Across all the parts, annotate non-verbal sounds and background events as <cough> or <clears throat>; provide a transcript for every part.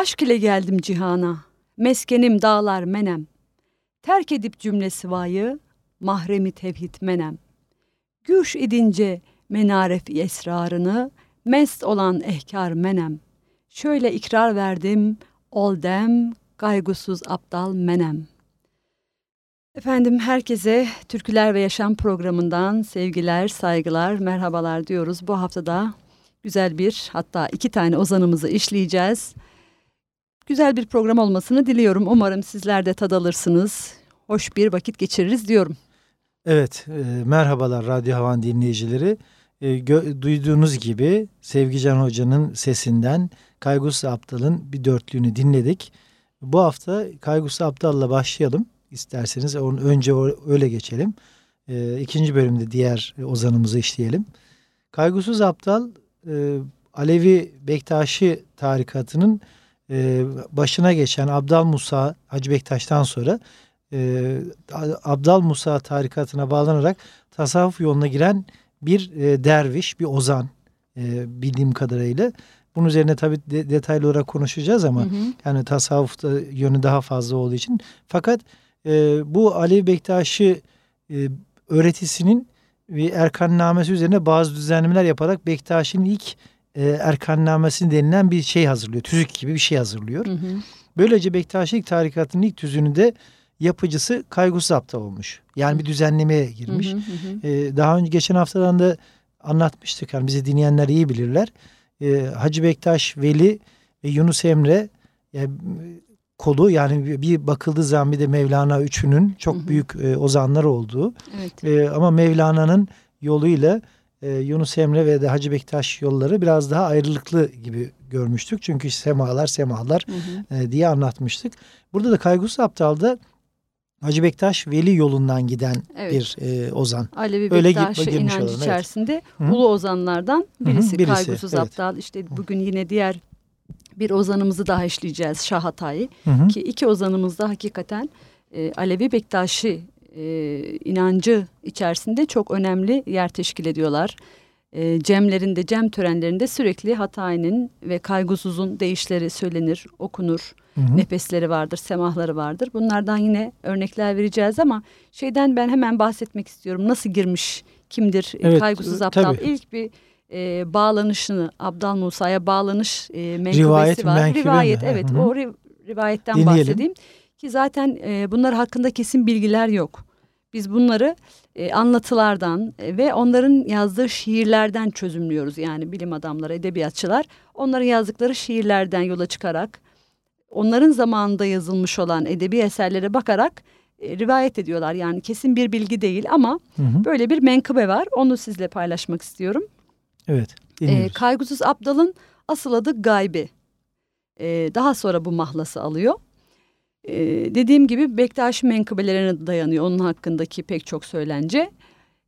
Aşk ile geldim cihana, meskenim dağlar menem. Terk edip cümlesi vayı, mahremi tevhid menem. Güş idince menaref esrarını, mest olan ehkar menem. Şöyle ikrar verdim, ol dem, kaygusuz aptal menem. Efendim herkese Türküler ve Yaşam programından sevgiler, saygılar, merhabalar diyoruz. Bu haftada güzel bir hatta iki tane ozanımızı işleyeceğiz. Güzel bir program olmasını diliyorum. Umarım sizler de tad alırsınız. Hoş bir vakit geçiririz diyorum. Evet, e, merhabalar Radyo Havan dinleyicileri. E, duyduğunuz gibi Sevgican Hoca'nın sesinden Kaygus Aptal'ın bir dörtlüğünü dinledik. Bu hafta Kaygus Aptal'la başlayalım. İsterseniz onun önce öyle geçelim. E, ikinci bölümde diğer ozanımızı işleyelim. Kaygusuz Aptal e, Alevi Bektaşi tarikatının e, başına geçen Abdal Musa Hacı Bektaş'tan sonra e, Abdal Musa tarikatına bağlanarak tasavvuf yoluna giren bir e, derviş, bir ozan e, bildiğim kadarıyla. Bunun üzerine tabii de, detaylı olarak konuşacağız ama hı hı. yani tasavvufta yönü daha fazla olduğu için. Fakat e, bu Ali Bektaşi e, öğretisinin bir erkannamesi üzerine bazı düzenlemeler yaparak Bektaşi'nin ilk e, erkannamesi denilen bir şey hazırlıyor. Tüzük gibi bir şey hazırlıyor. Hı hı. Böylece Bektaşilik tarikatının ilk tüzüğünü de yapıcısı Kaygus Aptal olmuş. Yani bir düzenlemeye girmiş. Hı hı hı. Ee, daha önce geçen haftadan da anlatmıştık. Yani bizi dinleyenler iyi bilirler. Ee, Hacı Bektaş Veli ve Yunus Emre yani, kolu yani bir bakıldığı zaman bir de Mevlana üçünün çok hı hı. büyük e, ozanlar olduğu. Evet. E, ama Mevlana'nın yoluyla e, Yunus Emre ve de Hacı Bektaş yolları biraz daha ayrılıklı gibi görmüştük. Çünkü semalar semalar hı hı. E, diye anlatmıştık. Burada da Kaygus Aptal'da Hacı Bektaş Veli yolundan giden evet. bir e, ozan. Alevi Öyle Bektaş'ı inancı olalım. içerisinde evet. ulu ozanlardan birisi. Hı -hı, birisi Kaygusuz evet. Aptal. İşte bugün yine diğer bir ozanımızı daha işleyeceğiz Şah Hatay'ı. Ki iki ozanımız da hakikaten e, Alevi Bektaşi e, inancı içerisinde çok önemli yer teşkil ediyorlar. E, cemlerinde, cem törenlerinde sürekli Hatay'ın ve Kaygusuz'un deyişleri söylenir, okunur. Hı hı. Nefesleri vardır, semahları vardır. Bunlardan yine örnekler vereceğiz ama şeyden ben hemen bahsetmek istiyorum. Nasıl girmiş, kimdir evet, Kaygusuz Aptal? Tabii. İlk bir e, bağlanışını, Abdal Musa'ya bağlanış e, menkıbesi Rivayet, var. Rivayet, mi? evet. Hı -hı. O ri, rivayetten Dinleyelim. bahsedeyim. Ki zaten e, bunlar hakkında kesin bilgiler yok. Biz bunları e, anlatılardan e, ve onların yazdığı şiirlerden çözümlüyoruz. Yani bilim adamları, edebiyatçılar onların yazdıkları şiirlerden yola çıkarak onların zamanında yazılmış olan edebi eserlere bakarak e, rivayet ediyorlar. Yani kesin bir bilgi değil ama hı hı. böyle bir menkıbe var. Onu sizle paylaşmak istiyorum. Evet. E, Kaygusuz Abdal'ın asıl adı Gaybi. E, daha sonra bu mahlası alıyor. E, dediğim gibi Bektaş menkıbelerine dayanıyor onun hakkındaki pek çok söylence.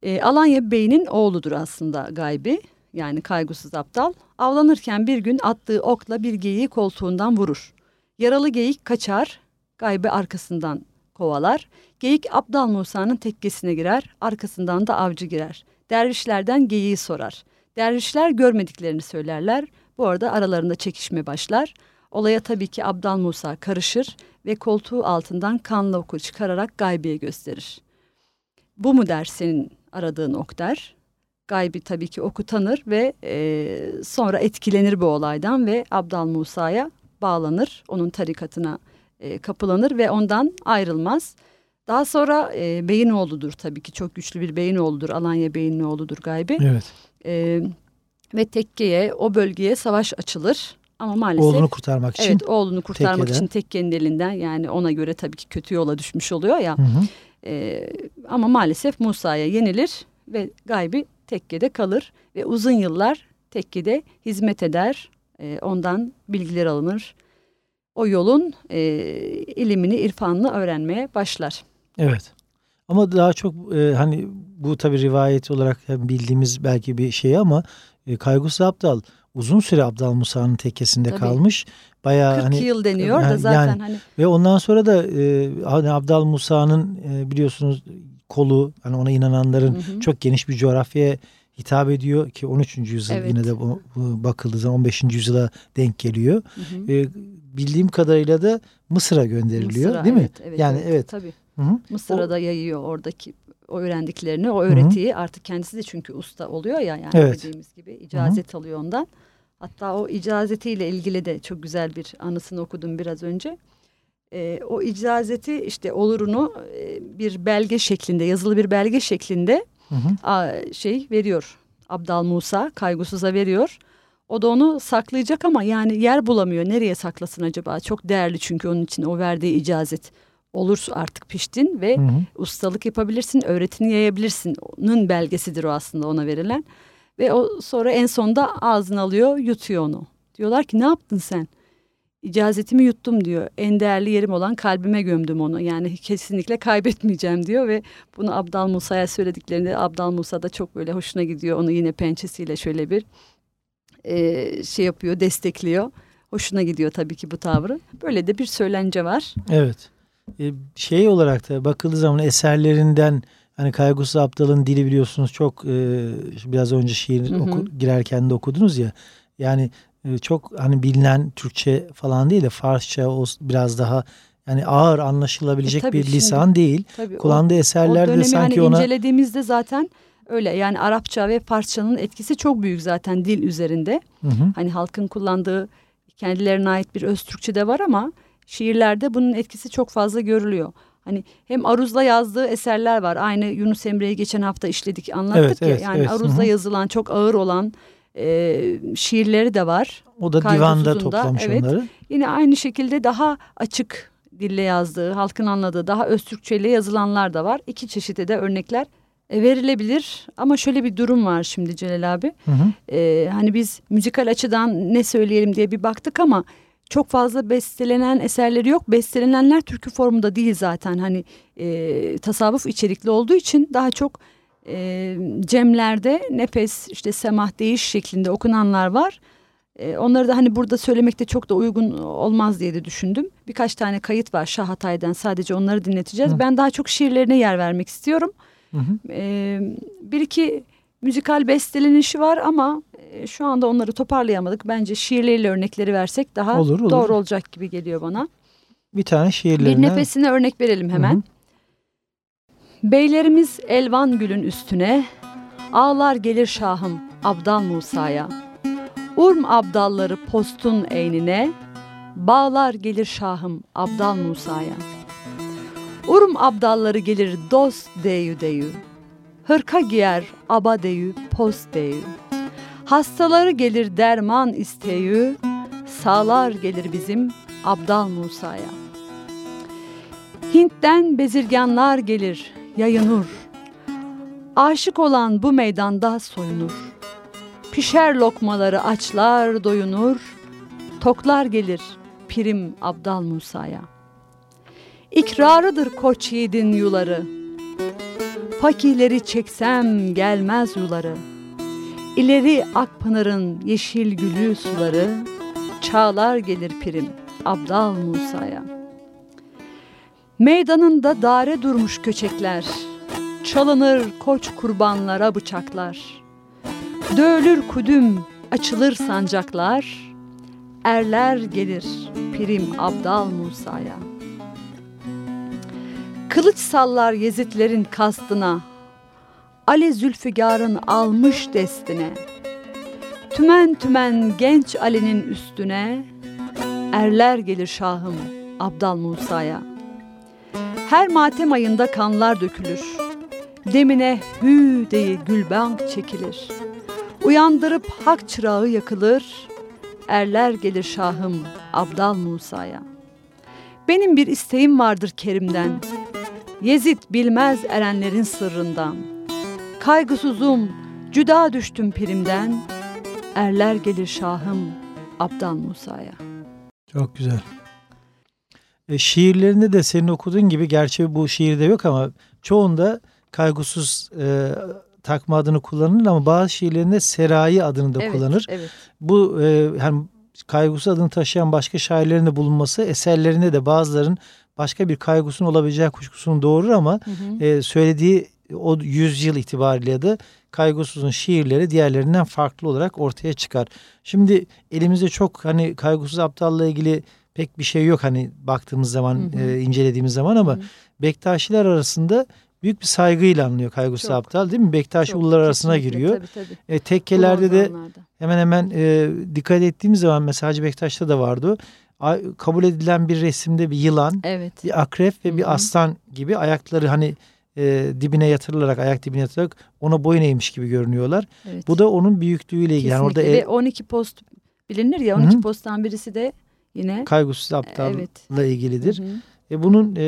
E, Alanya Bey'in oğludur aslında Gaybi. Yani kaygısız aptal. Avlanırken bir gün attığı okla bir geyiği koltuğundan vurur. Yaralı geyik kaçar, gaybe arkasından kovalar. Geyik Abdal Musa'nın tekkesine girer, arkasından da avcı girer. Dervişlerden geyiği sorar. Dervişler görmediklerini söylerler. Bu arada aralarında çekişme başlar. Olaya tabii ki Abdal Musa karışır ve koltuğu altından kanlı oku çıkararak gaybiye gösterir. Bu mu der senin aradığın ok der. Gaybi tabii ki oku tanır ve e, sonra etkilenir bu olaydan ve Abdal Musa'ya bağlanır. Onun tarikatına e, kapılanır ve ondan ayrılmaz. Daha sonra e, Beyinoğlu'dur tabii ki çok güçlü bir Beyinoğlu'dur. Alanya Beyinoğlu'dur gaybi. Evet. E, ve tekkeye o bölgeye savaş açılır. Ama maalesef oğlunu kurtarmak için. Evet, oğlunu kurtarmak tekkeden. için tekkenin elinden yani ona göre tabii ki kötü yola düşmüş oluyor ya. Hı hı. E, ama maalesef Musa'ya yenilir ve gaybi tekkede kalır ve uzun yıllar tekkede hizmet eder. E, ondan bilgiler alınır. o yolun e, ilimini, irfanını öğrenmeye başlar. Evet. Ama daha çok e, hani bu tabi rivayet olarak bildiğimiz belki bir şey ama e, Kaygısı Abdal uzun süre Abdal Musa'nın tekkesinde Tabii. kalmış. Bayağı 40 hani, yıl deniyor yani, da zaten yani, hani. Ve ondan sonra da e, hani Abdal Musa'nın e, biliyorsunuz kolu hani ona inananların hı hı. çok geniş bir coğrafyaya hitap ediyor ki 13. yüzyıl evet. yine de bu, bu bakıldığı zaman 15. yüzyıla denk geliyor. Hı hı. E, bildiğim kadarıyla da Mısır'a gönderiliyor Mısır'a, değil mi? Evet, yani evet. evet. Tabii. Hı hı. Mısır'a da yayıyor oradaki o öğrendiklerini, o öğretiyi. Hı hı. Artık kendisi de çünkü usta oluyor ya yani evet. dediğimiz gibi icazet hı hı. alıyor ondan. Hatta o icazetiyle ilgili de çok güzel bir anısını okudum biraz önce. Ee, o icazeti işte olurunu e, bir belge şeklinde, yazılı bir belge şeklinde hı hı. A, şey veriyor. Abdal Musa kaygısıza veriyor. O da onu saklayacak ama yani yer bulamıyor. Nereye saklasın acaba? Çok değerli çünkü onun için o verdiği icazet olursa artık piştin ve hı hı. ustalık yapabilirsin, öğretini yayabilirsin. Onun belgesidir o aslında ona verilen. Ve o sonra en sonunda ağzına alıyor, yutuyor onu. Diyorlar ki ne yaptın sen? İcazetimi yuttum diyor. En değerli yerim olan kalbime gömdüm onu. Yani kesinlikle kaybetmeyeceğim diyor ve bunu Abdal Musa'ya söylediklerinde Abdal Musa da çok böyle hoşuna gidiyor. Onu yine pençesiyle şöyle bir e, şey yapıyor, destekliyor. Hoşuna gidiyor tabii ki bu tavrı. Böyle de bir söylence var. Evet. E, şey olarak da bakıldığı zaman eserlerinden hani Kaygusuz Aptal'ın dili biliyorsunuz çok e, biraz önce şiir hı hı. Oku, girerken de okudunuz ya. Yani e, çok hani bilinen Türkçe falan değil de Farsça o biraz daha yani ağır anlaşılabilecek e, bir şimdi, lisan değil. Tabii, Kullandığı o, eserlerde o sanki hani ona incelediğimizde zaten öyle yani Arapça ve Farsçanın etkisi çok büyük zaten dil üzerinde. Hı hı. Hani halkın kullandığı kendilerine ait bir öz Türkçe de var ama şiirlerde bunun etkisi çok fazla görülüyor. Hani hem Aruz'la yazdığı eserler var. Aynı Yunus Emre'yi geçen hafta işledik, anlattık evet, ya. Evet, yani evet. Aruz'la yazılan çok ağır olan e, şiirleri de var. O da divanda toplamış evet. onları. Yine aynı şekilde daha açık dille yazdığı, halkın anladığı, daha öz Türkçeyle yazılanlar da var. İki çeşide de örnekler e, verilebilir. Ama şöyle bir durum var şimdi Celal abi. Hı hı. E, hani biz müzikal açıdan ne söyleyelim diye bir baktık ama çok fazla bestelenen eserleri yok. Bestelenenler türkü formunda değil zaten. Hani e, tasavvuf içerikli olduğu için daha çok e, cemlerde nefes işte semah değiş şeklinde okunanlar var. E, onları da hani burada söylemekte çok da uygun olmaz diye de düşündüm. Birkaç tane kayıt var Şah Hatay'dan sadece onları dinleteceğiz. Hı. Ben daha çok şiirlerine yer vermek istiyorum. Hı hı. E, bir iki müzikal bestelenişi var ama e, şu anda onları toparlayamadık. Bence şiirleriyle örnekleri versek daha olur, olur. doğru olacak gibi geliyor bana. Bir tane şiirlerine. Bir nefesine örnek verelim hemen. Hı hı. Beylerimiz elvan gülün üstüne, ağlar gelir şahım Abdal Musa'ya. Urm abdalları postun eynine, bağlar gelir şahım Abdal Musa'ya. Urm abdalları gelir dost deyü deyü. Hırka giyer aba deyü post deyü. Hastaları gelir derman isteyü, sağlar gelir bizim Abdal Musa'ya. Hint'ten bezirganlar gelir, yayınur. Aşık olan bu meydanda soyunur. Pişer lokmaları açlar doyunur. Toklar gelir Pirim Abdal Musa'ya. İkrarıdır koç yiğidin yuları. Fakirleri çeksem gelmez yuları.'' İleri Akpınar'ın yeşil gülü suları, çağlar gelir pirim Abdal Musa'ya. Meydanında dare durmuş köçekler, çalınır koç kurbanlara bıçaklar. Dövülür kudüm, açılır sancaklar, erler gelir pirim Abdal Musa'ya. Kılıç sallar Yezitlerin kastına, Ali Zülfigar'ın almış destine. Tümen tümen genç Ali'nin üstüne erler gelir şahım Abdal Musa'ya. Her matem ayında kanlar dökülür. Demine hü diye gülbank çekilir. Uyandırıp hak çırağı yakılır. Erler gelir şahım Abdal Musa'ya. Benim bir isteğim vardır Kerim'den. Yezid bilmez erenlerin sırrından.'' Kaygısızım, cüda düştüm pirimden. Erler gelir şahım Abdal Musa'ya. Çok güzel. E, şiirlerinde de senin okuduğun gibi gerçi bu şiirde yok ama çoğunda kaygısız e, takma adını kullanır ama bazı şiirlerinde Serayi adını da evet, kullanır. Evet. Bu e, yani kaygısı adını taşıyan başka şairlerin de bulunması eserlerinde de bazıların başka bir kaygısının olabileceği kuşkusunu doğurur ama hı hı. E, söylediği o yüzyıl itibariyle de Kaygısız'ın şiirleri diğerlerinden farklı olarak ortaya çıkar. Şimdi elimizde çok hani Kaygısız Aptal'la ilgili pek bir şey yok hani baktığımız zaman hı hı. E, incelediğimiz zaman ama hı hı. Bektaşiler arasında büyük bir saygıyla anılıyor Kaygısız Çok. Aptal değil mi? Bektaşi ulular arasına giriyor. Tabii, tabii. E, tekkelerde de hemen hemen e, dikkat ettiğimiz zaman mesela Hacı Bektaş'ta da vardı kabul edilen bir resimde bir yılan, evet. bir akrep ve Hı -hı. bir aslan gibi ayakları hani e, dibine yatırılarak, ayak dibine yatırılarak ona boyun eğmiş gibi görünüyorlar. Evet. Bu da onun büyüklüğüyle ilgili. Yani orada ve 12 post bilinir ya 12 Hı -hı. posttan birisi de yine kaygısız aptalla evet. ilgilidir. Hı -hı. E bunun e,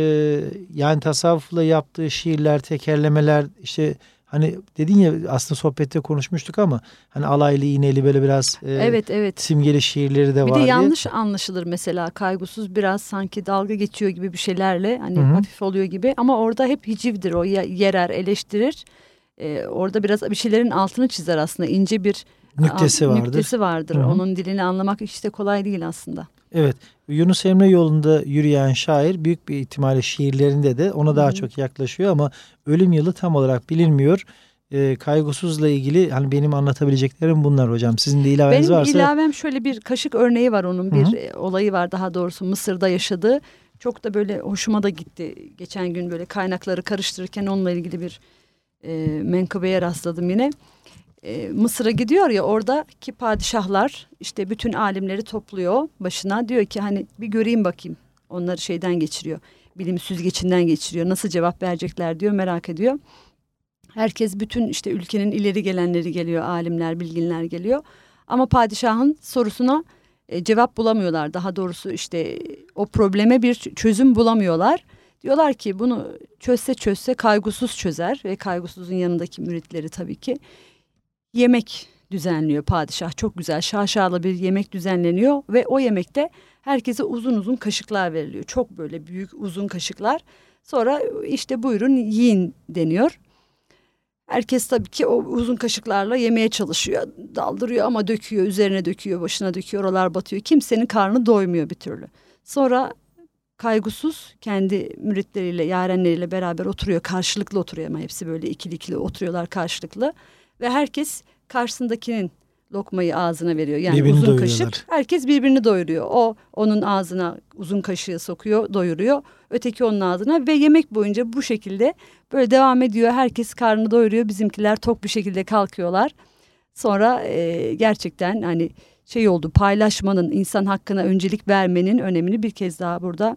yani tasavvufla yaptığı şiirler, tekerlemeler işte hani dedin ya aslında sohbette konuşmuştuk ama hani alaylı iğneli böyle biraz e, evet, evet. simgeli şiirleri de var. Bir de yanlış diye. anlaşılır mesela kaygısız biraz sanki dalga geçiyor gibi bir şeylerle hani Hı-hı. hafif oluyor gibi ama orada hep hicivdir o yerer eleştirir. Ee, orada biraz bir şeylerin altını çizer aslında ince bir nüktesi vardır. Nüktesi vardır. Hı-hı. Onun dilini anlamak işte kolay değil aslında. Evet. Yunus Emre yolunda yürüyen şair büyük bir ihtimalle şiirlerinde de ona daha Hı-hı. çok yaklaşıyor ama ölüm yılı tam olarak bilinmiyor. E, kaygısızla ilgili hani benim anlatabileceklerim bunlar hocam. Sizin de ilaveniz benim varsa. Benim ilavem şöyle bir kaşık örneği var onun bir Hı-hı. E, olayı var daha doğrusu Mısır'da yaşadığı. Çok da böyle hoşuma da gitti. Geçen gün böyle kaynakları karıştırırken onunla ilgili bir e, menkıbeye rastladım yine e, Mısır'a gidiyor ya oradaki padişahlar işte bütün alimleri topluyor başına. Diyor ki hani bir göreyim bakayım. Onları şeyden geçiriyor bilim süzgecinden geçiriyor. Nasıl cevap verecekler? diyor merak ediyor. Herkes bütün işte ülkenin ileri gelenleri geliyor alimler bilginler geliyor. Ama padişahın sorusuna e, cevap bulamıyorlar. Daha doğrusu işte o probleme bir çözüm bulamıyorlar. Diyorlar ki bunu çözse çözse kaygısız çözer ve kaygısızın yanındaki müritleri tabii ki yemek düzenliyor padişah. Çok güzel şaşalı bir yemek düzenleniyor ve o yemekte herkese uzun uzun kaşıklar veriliyor. Çok böyle büyük uzun kaşıklar. Sonra işte buyurun yiyin deniyor. Herkes tabii ki o uzun kaşıklarla yemeye çalışıyor. Daldırıyor ama döküyor, üzerine döküyor, başına döküyor, oralar batıyor. Kimsenin karnı doymuyor bir türlü. Sonra kaygısız kendi müritleriyle, yarenleriyle beraber oturuyor. Karşılıklı oturuyor ama hepsi böyle ikili ikili oturuyorlar karşılıklı ve herkes karşısındakinin lokmayı ağzına veriyor. Yani birbirini uzun kaşık. Herkes birbirini doyuruyor. O onun ağzına uzun kaşığı sokuyor, doyuruyor. Öteki onun ağzına ve yemek boyunca bu şekilde böyle devam ediyor. Herkes karnını doyuruyor. Bizimkiler tok bir şekilde kalkıyorlar. Sonra e, gerçekten hani şey oldu paylaşmanın, insan hakkına öncelik vermenin önemini bir kez daha burada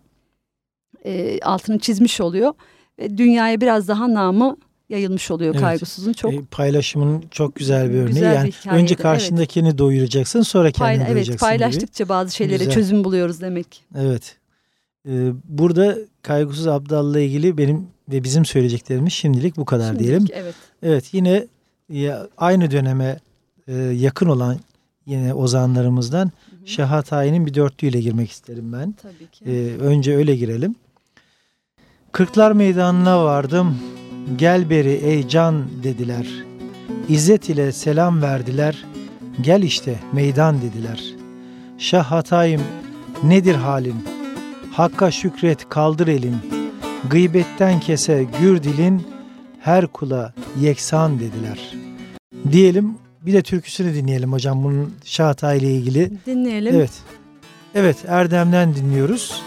e, altını çizmiş oluyor. Ve dünyaya biraz daha namı yayılmış oluyor evet. kaygısızın çok. E, paylaşımın çok güzel bir örneği. Güzel yani bir önce karşındakini evet. doyuracaksın sonra kendini Payla, doyuracaksın. Evet paylaştıkça gibi. bazı şeylere güzel. çözüm buluyoruz demek. Evet. Ee, burada kaygısız Abdal'la ilgili benim ve bizim söyleyeceklerimiz şimdilik bu kadar şimdilik, diyelim. Evet. Evet yine ya, aynı döneme e, yakın olan yine ozanlarımızdan hı hı. Bir dörtlüğüyle girmek isterim ben. Tabii ki. Ee, önce öyle girelim. Kırklar Meydanı'na vardım. Gel beri ey can dediler. İzzet ile selam verdiler. Gel işte meydan dediler. Şah hatayım nedir halin? Hakka şükret kaldır elin. Gıybetten kese gür dilin. Her kula yeksan dediler. Diyelim bir de türküsünü dinleyelim hocam bunun Şahatay ile ilgili. Dinleyelim. Evet. Evet Erdem'den dinliyoruz.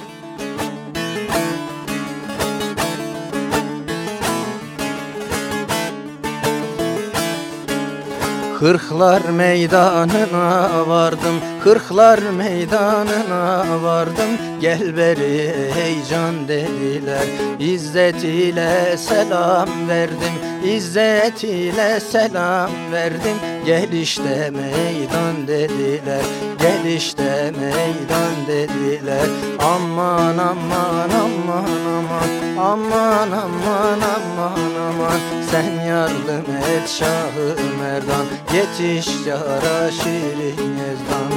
Kırklar meydanına vardım Kırklar meydanına vardım. Gel beri heyecan dediler İzzet ile selam verdim. İzzet ile selam verdim. Gel işte meydan dediler Gel işte meydan dediler. Aman aman aman aman Aman aman aman aman. Sen yardım et Şahı Merdan Yetiş yara şirin yezdan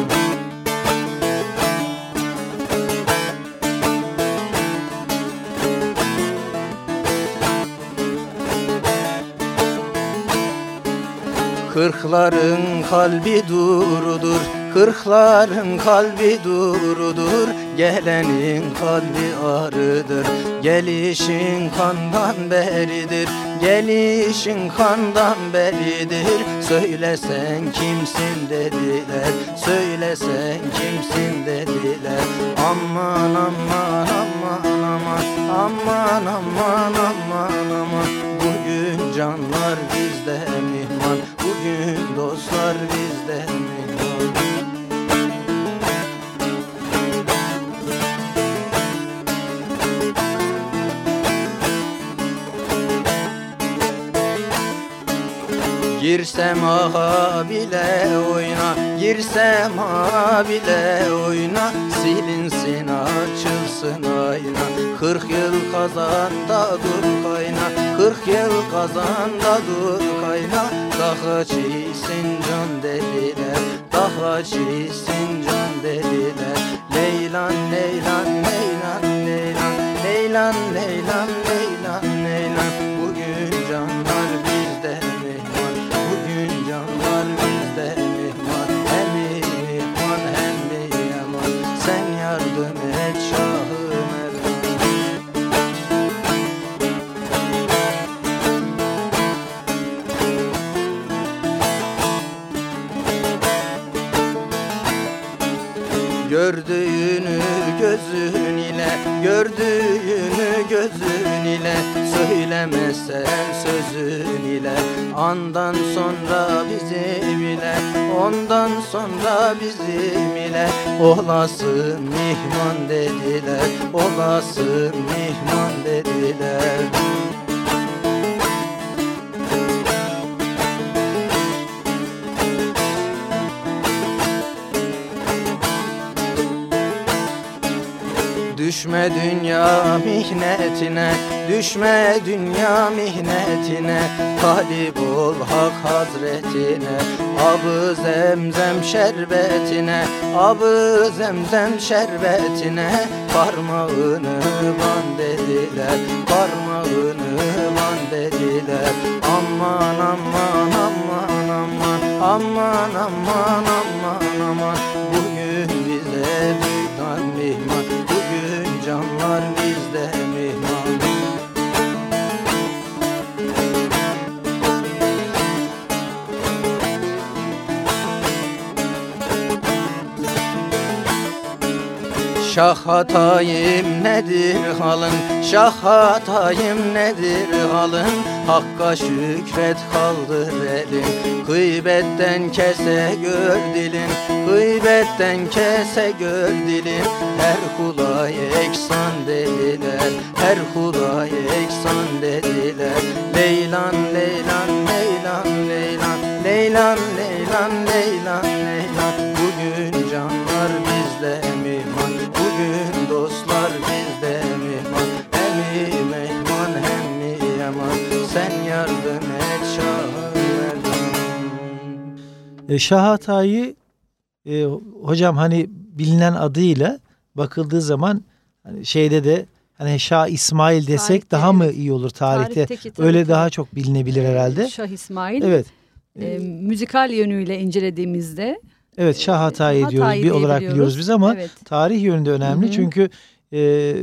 Kırkların kalbi durudur Kırkların kalbi durudur Gelenin kalbi arıdır Gelişin kandan beridir Gelişin kandan beridir. Söylesen kimsin dediler Söylesen kimsin dediler. Aman aman aman aman Aman aman aman aman. Bugün canlar bizde mihman. Bugün dostlar bizde mihman Girsem aha bile oyna Girsem aha bile oyna. Silinsin açılsın ayna. Kırk yıl kazanda dur kayna. Kırk yıl kazanda dur kayna. Daha çiğsin can dediler Daha çiğsin can dediler. Leylan leylan leylan leylan Leylan leylan leylan Söylemesen sözün ile Andan sonra bizim ile Ondan sonra bizim ile. Olasın mihman dediler Olasın mihman dediler. Düşme dünya mihnetine Düşme dünya mihnetine Talip ol hak hazretine. Abı zemzem şerbetine Abı zemzem şerbetine. Parmağını ban dediler Parmağını ban dediler Aman aman aman aman Aman aman aman aman. Bugün bize duydan mihman Bugün canlar bizde Şah hatayım nedir halın? Şah hatayım nedir halın? Hakka şükret kaldır elin. Gıybetten kese gör dilin. Gıybetten kese gör dilin. Her kula eksan dediler. Her kula eksan dediler. Leylan leylan leylan leylan. Leylan leylan leylan E, Şah Hatay'ı e, hocam hani bilinen adıyla bakıldığı zaman hani şeyde de hani Şah İsmail desek Tarihte, daha mı iyi olur tarihte? Öyle daha çok bilinebilir herhalde. Şah İsmail. Evet. E, müzikal yönüyle incelediğimizde Evet Şah Hatay'ı Hatay'ı diyoruz bir olarak biliyoruz. biliyoruz biz ama evet. tarih yönünde önemli. Hı hı. Çünkü e,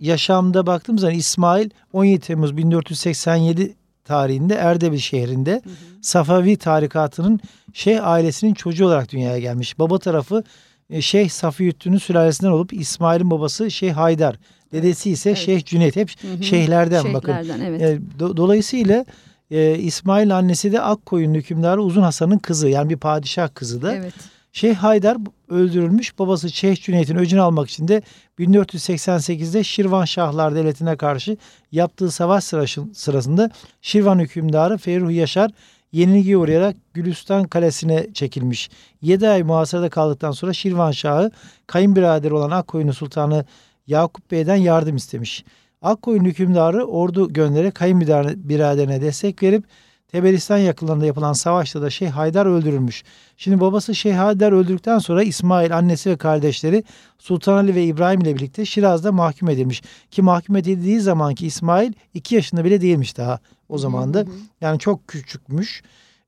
yaşamda baktığımız zaman İsmail 17 Temmuz 1487 tarihinde Erdebil şehrinde Hı hı. Safavi tarikatının Şeyh ailesinin çocuğu olarak dünyaya gelmiş. Baba tarafı e, Şeyh Safiyüddin'in sülalesinden olup İsmail'in babası Şeyh Haydar. Dedesi ise Evet. Şeyh Cüneyt. Hep Hı hı. şeyhlerden bakın. Şeyhlerden, evet. E, do- dolayısıyla e, İsmail annesi de Akkoyunlu hükümdarı Uzun Hasan'ın kızı. Yani bir padişah kızı da. Evet. Şeyh Haydar öldürülmüş. Babası Şeyh Cüneyt'in öcünü almak için de 1488'de Şirvanşahlar Devleti'ne karşı yaptığı savaş sırası- sırasında Şirvan hükümdarı Ferruh Yaşar yenilgiye uğrayarak Gülistan Kalesi'ne çekilmiş. 7 ay muhasarada kaldıktan sonra Şirvanşahı kayınbiraderi olan Akkoyunlu Sultanı Yakup Bey'den yardım istemiş. Akkoyun hükümdarı ordu göndererek kayınbiraderine destek verip Teberistan yakınlarında yapılan savaşta da Şeyh Haydar öldürülmüş. Şimdi babası Şeyh Haydar öldürdükten sonra İsmail, annesi ve kardeşleri Sultan Ali ve İbrahim ile birlikte Şiraz'da mahkum edilmiş. Ki mahkum edildiği zamanki İsmail 2 yaşında bile değilmiş daha o zaman da. Yani çok küçükmüş.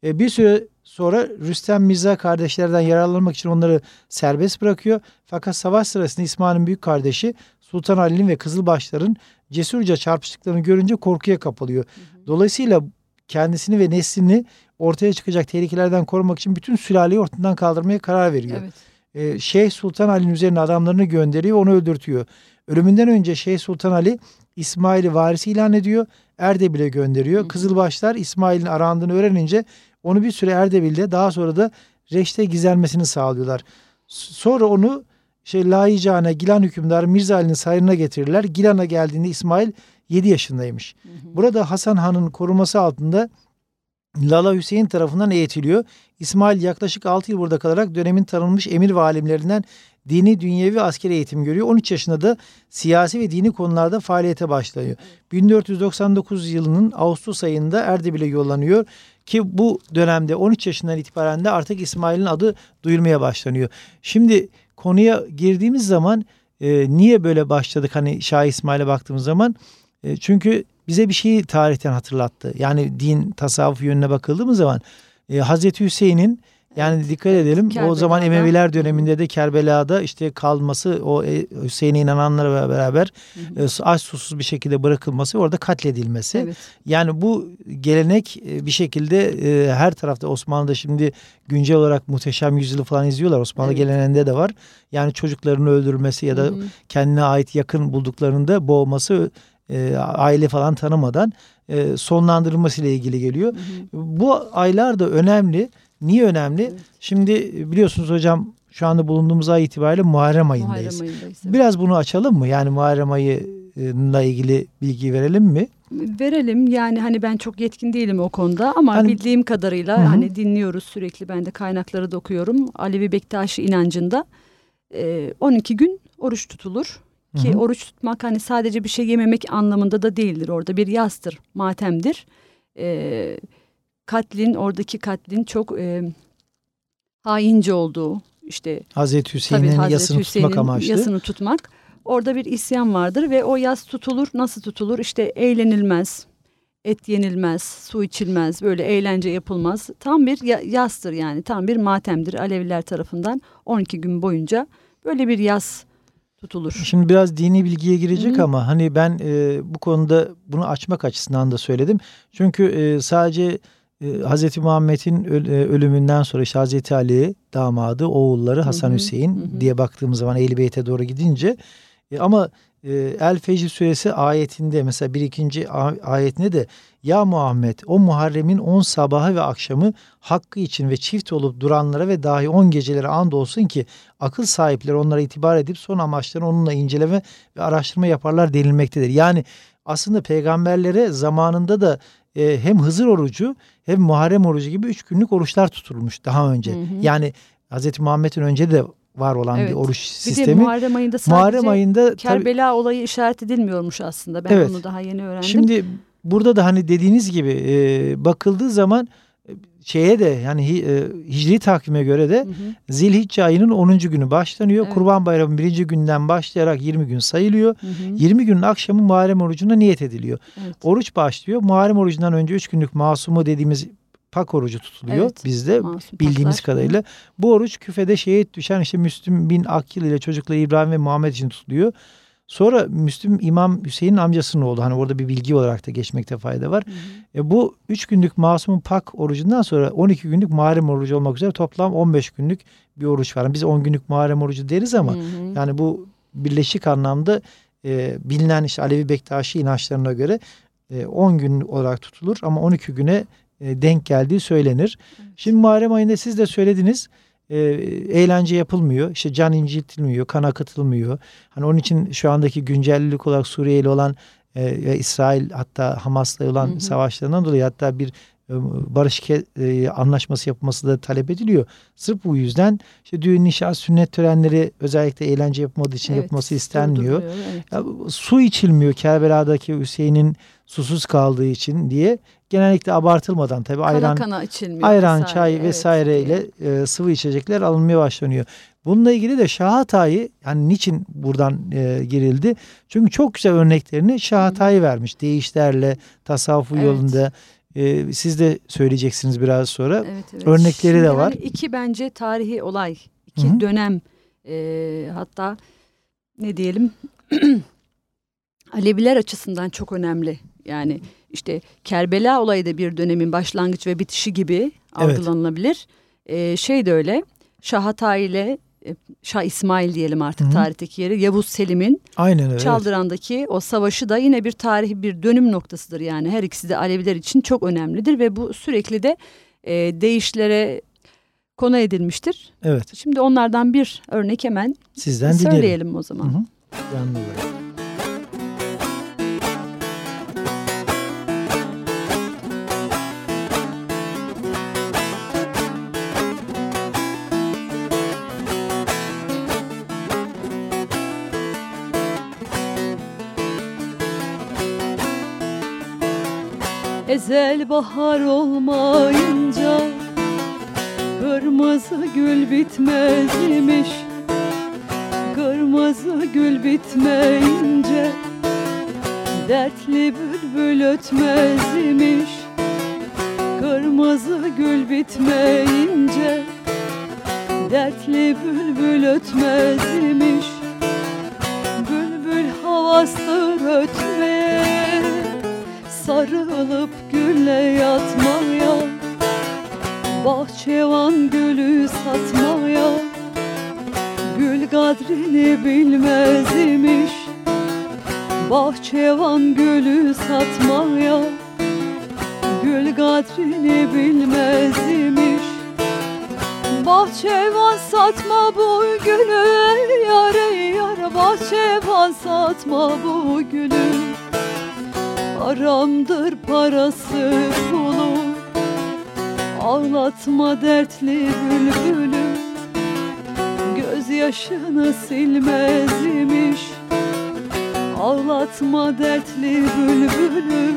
E, bir süre sonra Rüstem Mirza kardeşlerden yararlanmak için onları serbest bırakıyor. Fakat savaş sırasında İsmail'in büyük kardeşi Sultan Ali'nin ve Kızılbaşların cesurca çarpıştıklarını görünce korkuya kapılıyor. Dolayısıyla kendisini ve neslini ortaya çıkacak tehlikelerden korumak için bütün sülaleyi ortadan kaldırmaya karar veriyor. Evet. Ee, Şeyh Sultan Ali'nin üzerine adamlarını gönderiyor, onu öldürtüyor. Ölümünden önce Şeyh Sultan Ali İsmail'i varisi ilan ediyor. Erdebil'e gönderiyor. Hı. Kızılbaşlar İsmail'in arandığını öğrenince onu bir süre Erdebil'de daha sonra da Reş'te gizlenmesini sağlıyorlar. Sonra onu şey layicane Gilan hükümdarı Mirza Ali'nin sarayına getirirler. Gilan'a geldiğinde İsmail 7 yaşındaymış. Hı hı. Burada Hasan Han'ın koruması altında Lala Hüseyin tarafından eğitiliyor. İsmail yaklaşık 6 yıl burada kalarak dönemin tanınmış emir ve alimlerinden dini, dünyevi askeri eğitim görüyor. 13 yaşında da siyasi ve dini konularda faaliyete başlıyor. 1499 yılının Ağustos ayında Erdebil'e yollanıyor ki bu dönemde 13 yaşından itibaren de artık İsmail'in adı duyulmaya başlanıyor. Şimdi konuya girdiğimiz zaman e, niye böyle başladık hani Şah İsmail'e baktığımız zaman e, çünkü bize bir şeyi tarihten hatırlattı. Yani din, tasavvuf yönüne bakıldığımız zaman e, Hazreti Hüseyin'in yani dikkat edelim Kerbela'da. o zaman Emeviler döneminde de Kerbela'da işte kalması o e, Hüseyin'e inananlarla beraber hı hı. E, aç susuz bir şekilde bırakılması orada katledilmesi. Evet. Yani bu gelenek bir şekilde her tarafta Osmanlı'da şimdi güncel olarak muhteşem yüzyılı falan izliyorlar. Osmanlı evet. geleneğinde de var. Yani çocuklarını öldürmesi ya da hı hı. kendine ait yakın bulduklarında boğması aile falan tanımadan sonlandırılması ile ilgili geliyor. Hı hı. Bu aylar da önemli. Niye önemli? Evet. Şimdi biliyorsunuz hocam şu anda bulunduğumuz ay itibariyle Muharrem ayındayız. Muharrem ayındayız evet. Biraz bunu açalım mı? Yani Muharrem ayıyla ilgili bilgi verelim mi? Verelim yani hani ben çok yetkin değilim o konuda ama hani, bildiğim kadarıyla hı. hani dinliyoruz sürekli ben de kaynakları da okuyorum. Alevi Bektaşi inancında e, 12 gün oruç tutulur. Ki hı hı. oruç tutmak hani sadece bir şey yememek anlamında da değildir. Orada bir yastır, matemdir. Eee katlin oradaki katlin çok e, haince olduğu işte Hazreti Hüseyin'in yasını Hüseyin'in tutmak amaçlı. Yasını tutmak. Orada bir isyan vardır ve o yas tutulur. Nasıl tutulur? İşte eğlenilmez, et yenilmez, su içilmez, böyle eğlence yapılmaz. Tam bir yastır yani. Tam bir matemdir Aleviler tarafından 12 gün boyunca böyle bir yas tutulur. Şimdi biraz dini bilgiye girecek Hı-hı. ama hani ben e, bu konuda bunu açmak açısından da söyledim. Çünkü e, sadece e, Hazreti Muhammed'in e, ölümünden sonra işte Hazreti Ali damadı, oğulları Hasan hı hı, Hüseyin hı. diye baktığımız zaman Ehl-i Beyt'e doğru gidince e, ama e, El Fecr suresi ayetinde mesela bir ikinci ayetinde de ya Muhammed o Muharrem'in on sabahı ve akşamı hakkı için ve çift olup duranlara ve dahi on geceleri and olsun ki akıl sahipleri onlara itibar edip son amaçlarını onunla inceleme ve araştırma yaparlar denilmektedir. Yani aslında peygamberlere zamanında da e, hem Hızır orucu hem Muharrem orucu gibi üç günlük oruçlar tutulmuş daha önce. Hı hı. Yani Hz. Muhammed'in önce de var olan evet. bir oruç sistemi. Bir de Muharrem ayında sadece Muharrem ayında, Kerbela tabii, olayı işaret edilmiyormuş aslında. Ben evet. onu daha yeni öğrendim. Şimdi burada da hani dediğiniz gibi e, bakıldığı zaman şeye de yani e, hicri takvime göre de hı hı. Zilhicce ayının 10. günü başlanıyor. Evet. Kurban Bayramı birinci günden başlayarak 20 gün sayılıyor. Hı hı. 20 günün akşamı Muharrem orucuna niyet ediliyor. Evet. Oruç başlıyor. Muharrem orucundan önce 3 günlük masumu dediğimiz pak orucu tutuluyor evet, bizde bildiğimiz paklar. kadarıyla. Bu oruç küfede şehit düşen işte Müslüm bin Akil ile çocukları İbrahim ve Muhammed için tutuluyor. Sonra Müslüm İmam Hüseyin'in amcasının oğlu. Hani orada bir bilgi olarak da geçmekte fayda var. Hı hı. E, bu 3 günlük Masumun Pak orucundan sonra 12 günlük Muharrem orucu olmak üzere toplam 15 günlük bir oruç var. Biz 10 günlük Muharrem orucu deriz ama hı hı. yani bu birleşik anlamda e, bilinen işte Alevi Bektaşi inançlarına göre e, 10 gün olarak tutulur ama 12 güne e, denk geldiği söylenir. Evet. Şimdi Muharrem ayında siz de söylediniz e, eğlence yapılmıyor. İşte can inciltilmiyor, kan akıtılmıyor. Hani onun için şu andaki güncellik olarak Suriye ile olan e, İsrail hatta Hamas'la olan hı hı. savaşlarından dolayı hatta bir e, barış e, anlaşması yapılması da talep ediliyor. Sırf bu yüzden işte düğün, nişan, sünnet törenleri özellikle eğlence yapılmadığı için evet, yapılması istenmiyor. Evet. Ya, su içilmiyor Kerbela'daki Hüseyin'in susuz kaldığı için diye genellikle abartılmadan tabi ayran kana ayran, vesaire, çay vesaire ile e, sıvı içecekler alınmaya başlanıyor. Bununla ilgili de Şahatay'ı yani niçin buradan e, girildi? Çünkü çok güzel örneklerini Şahatay vermiş. Değişlerle tasavvufu evet. yolunda E, siz de söyleyeceksiniz biraz sonra. Evet, evet. Örnekleri Şimdi de var. Hani iki bence tarihi olay, iki Hı-hı. dönem e, hatta ne diyelim <clears throat> Aleviler açısından çok önemli. Yani işte Kerbela olayı da bir dönemin başlangıç ve bitişi gibi evet. algılanılabilir. Ee, şey de öyle. Şah Hatay ile e, Şah İsmail diyelim artık Hı-hı. tarihteki yeri. Yavuz Selim'in Aynen öyle, Çaldıran'daki evet. o savaşı da yine bir tarihi bir dönüm noktasıdır. Yani her ikisi de Aleviler için çok önemlidir ve bu sürekli de e, değişlere konu edilmiştir. Evet. Şimdi onlardan bir örnek hemen Sizden söyleyelim dinleyelim. o zaman. Hı hı. Ezel bahar olmayınca Kırmızı gül bitmez imiş Kırmızı gül bitmeyince Dertli bülbül ötmez imiş Kırmızı gül bitmeyince Dertli bülbül ötmez imiş Bülbül havastır ötmeye Sarılıp gülle yatmaya Bahçevan gülü satmaya Gül kadrini bilmez imiş. Bahçevan gülü satmaya Gül kadrini bilmez imiş. Bahçevan satma bu gülü Yare yar. Bahçevan satma bu gülü Haramdır parası pulu. Ağlatma dertli bülbülü. Gözyaşını silmez imiş. Ağlatma dertli bülbülü.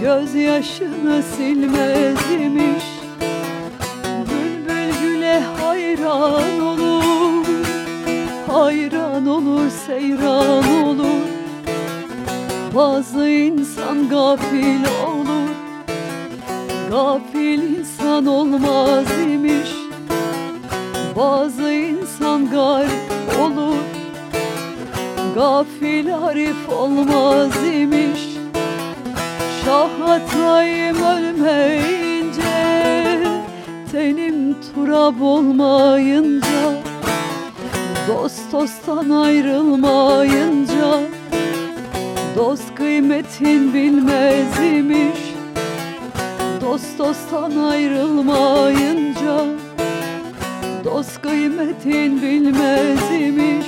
Gözyaşını silmez imiş. Bülbül güle hayran olur. Hayran olur seyran olur bazı insan gafil olur. Gafil insan olmaz imiş. Bazı insan garip olur. Gafil arif olmaz imiş. Şah hatayım ölmeyince Tenim turab olmayınca Dost dosttan ayrılmayınca Dost kıymetin bilmez imiş. Dost dosttan ayrılmayınca Dost kıymetin bilmez imiş.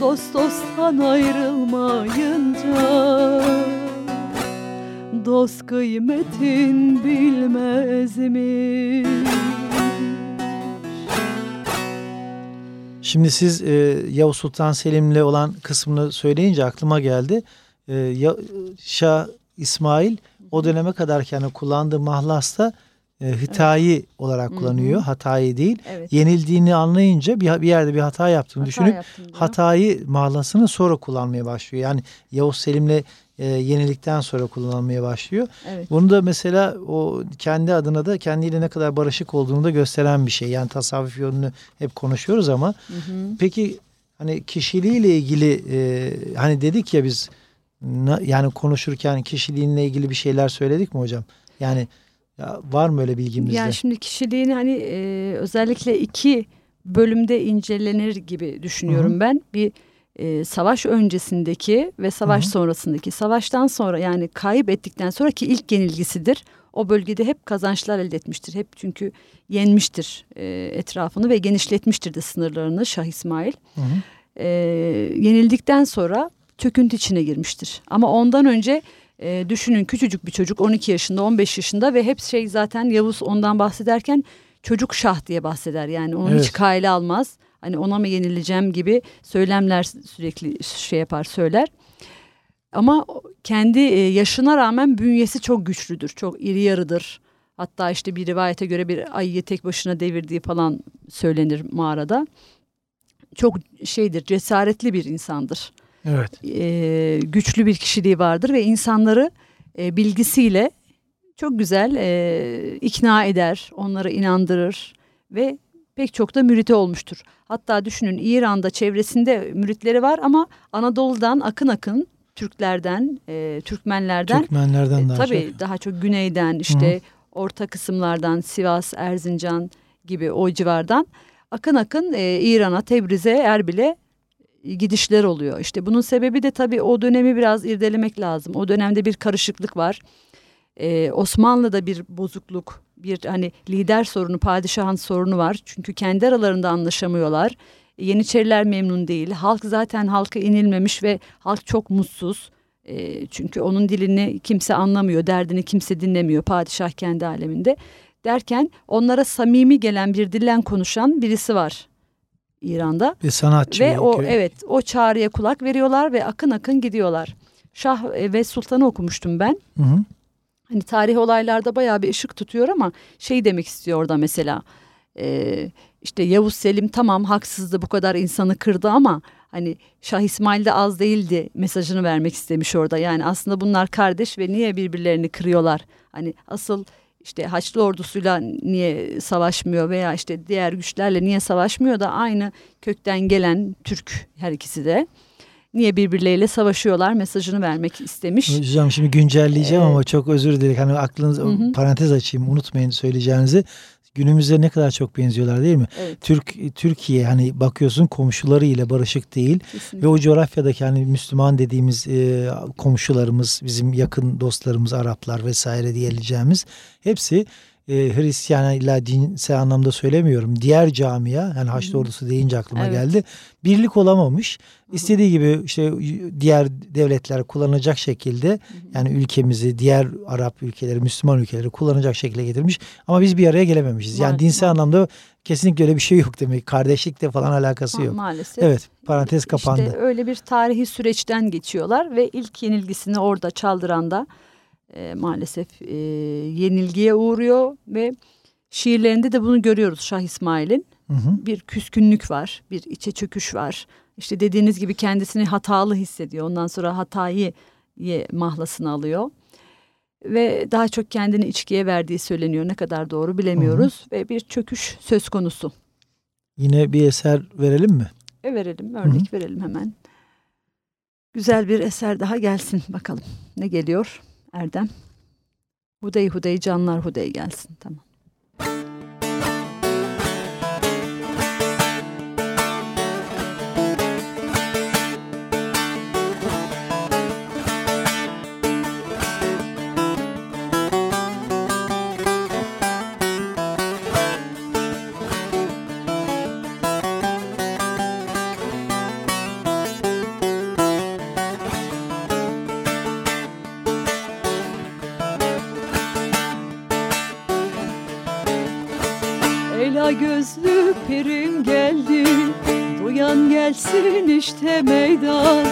Dost dosttan ayrılmayınca Dost kıymetin bilmez imiş Şimdi siz e, Yavuz Sultan Selim'le olan kısmını söyleyince aklıma geldi. E, Şah İsmail o döneme kadar yani kullandığı mahlasta e, hıtayı evet. olarak kullanıyor. Hı hı. Hatayı değil. Evet. Yenildiğini anlayınca bir, bir yerde bir hata yaptığını hata düşünüp hatayı mahlasını sonra kullanmaya başlıyor. Yani Yavuz Selim'le e, yenilikten sonra kullanılmaya başlıyor. Evet. Bunu da mesela o kendi adına da kendiyle ne kadar barışık olduğunu da gösteren bir şey. Yani tasavvuf yolunu hep konuşuyoruz ama hı hı. peki hani kişiliğiyle ilgili e, hani dedik ya biz yani konuşurken kişiliğinle ilgili bir şeyler söyledik mi hocam? Yani ya var mı öyle bilgimizde? Yani şimdi kişiliğini hani e, özellikle iki bölümde incelenir gibi düşünüyorum Hı -hı. ben. Bir e, savaş öncesindeki ve savaş Hı -hı. sonrasındaki savaştan sonra yani kayıp ettikten sonraki ilk yenilgisidir. O bölgede hep kazançlar elde etmiştir. Hep çünkü yenmiştir e, etrafını ve genişletmiştir de sınırlarını Şah İsmail. Hı -hı. E, yenildikten sonra çöküntü içine girmiştir. Ama ondan önce e, düşünün küçücük bir çocuk 12 yaşında 15 yaşında ve hep şey zaten Yavuz ondan bahsederken çocuk şah diye bahseder. Yani onu evet. hiç kayla almaz hani ona mı yenileceğim gibi söylemler sürekli şey yapar söyler. Ama kendi e, yaşına rağmen bünyesi çok güçlüdür. Çok iri yarıdır. Hatta işte bir rivayete göre bir ayıyı tek başına devirdiği falan söylenir mağarada. Çok şeydir, cesaretli bir insandır. Evet. Ee, güçlü bir kişiliği vardır ve insanları e, bilgisiyle çok güzel e, ikna eder, onları inandırır ve pek çok da müriti olmuştur. Hatta düşünün İran'da çevresinde müritleri var ama Anadolu'dan akın akın Türklerden, e, Türkmenlerden, Türkmenlerden e, daha tabii çok. daha çok güneyden işte Hı. orta kısımlardan Sivas, Erzincan gibi o civardan akın akın e, İran'a, Tebriz'e, Erbil'e gidişler oluyor. İşte bunun sebebi de tabii o dönemi biraz irdelemek lazım. O dönemde bir karışıklık var. Ee, Osmanlı'da bir bozukluk, bir hani lider sorunu, padişahın sorunu var. Çünkü kendi aralarında anlaşamıyorlar. Yeniçeriler memnun değil. Halk zaten halka inilmemiş ve halk çok mutsuz. E, çünkü onun dilini kimse anlamıyor, derdini kimse dinlemiyor. Padişah kendi aleminde. Derken onlara samimi gelen bir dillen konuşan birisi var İran'da. Bir sanatçı. Ve o evet o çağrıya kulak veriyorlar ve akın akın gidiyorlar. Şah ve Sultan'ı okumuştum ben. Hı hı. Hani tarih olaylarda bayağı bir ışık tutuyor ama şey demek istiyor orada mesela. E, işte Yavuz Selim tamam haksızdı bu kadar insanı kırdı ama hani Şah İsmail de az değildi mesajını vermek istemiş orada. Yani aslında bunlar kardeş ve niye birbirlerini kırıyorlar? Hani asıl işte Haçlı ordusuyla niye savaşmıyor veya işte diğer güçlerle niye savaşmıyor da aynı kökten gelen Türk her ikisi de niye birbirleriyle savaşıyorlar mesajını vermek istemiş. Hocam şimdi güncelleyeceğim ee, ama çok özür dilerim. Hani aklınız hı hı. parantez açayım unutmayın söyleyeceğinizi günümüze ne kadar çok benziyorlar değil mi? Evet. Türk Türkiye hani bakıyorsun komşuları ile barışık değil Kesinlikle. ve o coğrafyadaki hani Müslüman dediğimiz e, komşularımız, bizim yakın dostlarımız Araplar vesaire diyebileceğimiz hepsi e, Hristiyan illa dinsel anlamda söylemiyorum. Diğer camia yani Haçlı ordusu deyince aklıma evet. geldi. Birlik olamamış. İstediği gibi işte diğer devletler kullanacak şekilde yani ülkemizi diğer Arap ülkeleri, Müslüman ülkeleri kullanacak şekilde getirmiş. Ama biz bir araya gelememişiz. Yani dinsel anlamda kesinlikle öyle bir şey yok demek. Kardeşlikle falan alakası yok. Maalesef. Evet parantez kapandı. İşte öyle bir tarihi süreçten geçiyorlar ve ilk yenilgisini orada Çaldıran'da e, maalesef e, yenilgiye uğruyor ve şiirlerinde de bunu görüyoruz Şah İsmail'in. Bir küskünlük var, bir içe çöküş var. İşte dediğiniz gibi kendisini hatalı hissediyor. Ondan sonra hatayı mahlasını alıyor. Ve daha çok kendini içkiye verdiği söyleniyor. Ne kadar doğru bilemiyoruz. Hı hı. Ve bir çöküş söz konusu. Yine bir eser verelim mi? E verelim, örnek hı hı. verelim hemen. Güzel bir eser daha gelsin bakalım. Ne geliyor? Erdem. Hudey hudey canlar hudey gelsin. Tamam. İşte meydan.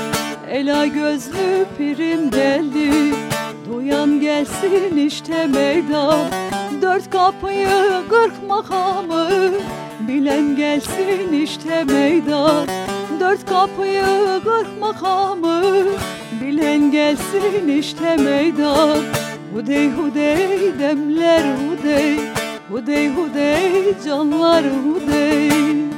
Ela gözlü pirim geldi. Duyan gelsin işte meydan. Dört kapıyı kırk makamı Bilen gelsin işte meydan. Dört kapıyı kırk makamı Bilen gelsin işte meydan. Hudey hudey demler hudey. Hudey hudey canlar hudey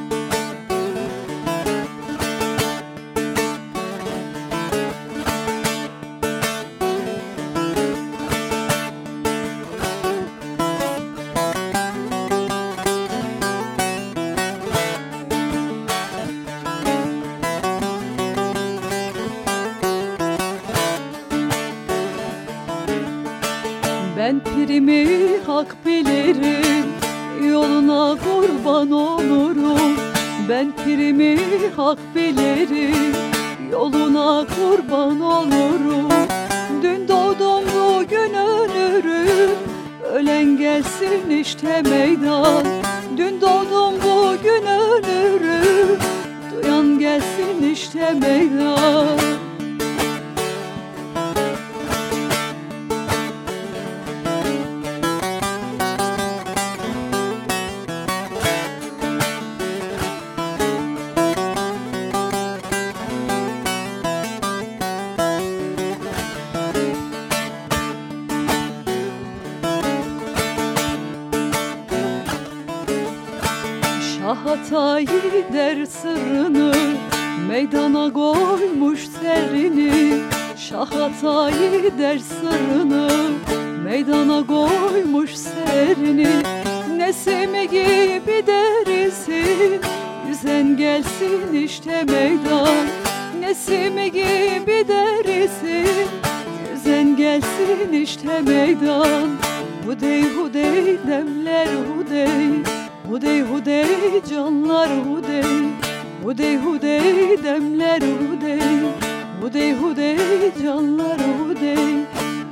Hudey canlar hudey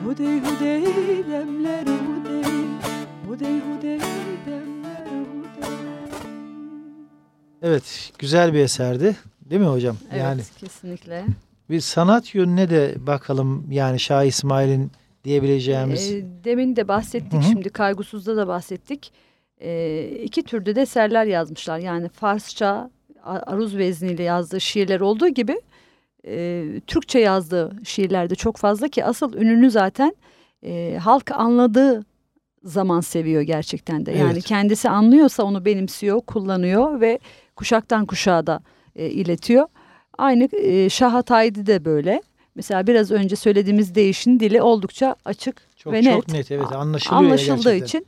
Hudey hudey demler hudey Hudey hudey demler hudey Evet güzel bir eserdi değil mi hocam? Evet yani, kesinlikle. Bir sanat yönüne de bakalım yani Şah İsmail'in diyebileceğimiz. E, demin de bahsettik Hı-hı. şimdi Kaygusuz'da da bahsettik. E, iki türde de eserler yazmışlar. Yani Farsça aruz vezniyle yazdığı şiirler olduğu gibi e, Türkçe yazdığı şiirler de çok fazla ki asıl ününü zaten e, halk anladığı zaman seviyor gerçekten de. Yani evet. kendisi anlıyorsa onu benimsiyor, kullanıyor ve kuşaktan kuşağa da e, iletiyor. Aynı e, Şah Hatay'dı de böyle. Mesela biraz önce söylediğimiz değişin dili oldukça açık çok, ve net. Çok net evet anlaşılıyor Anlaşıldığı için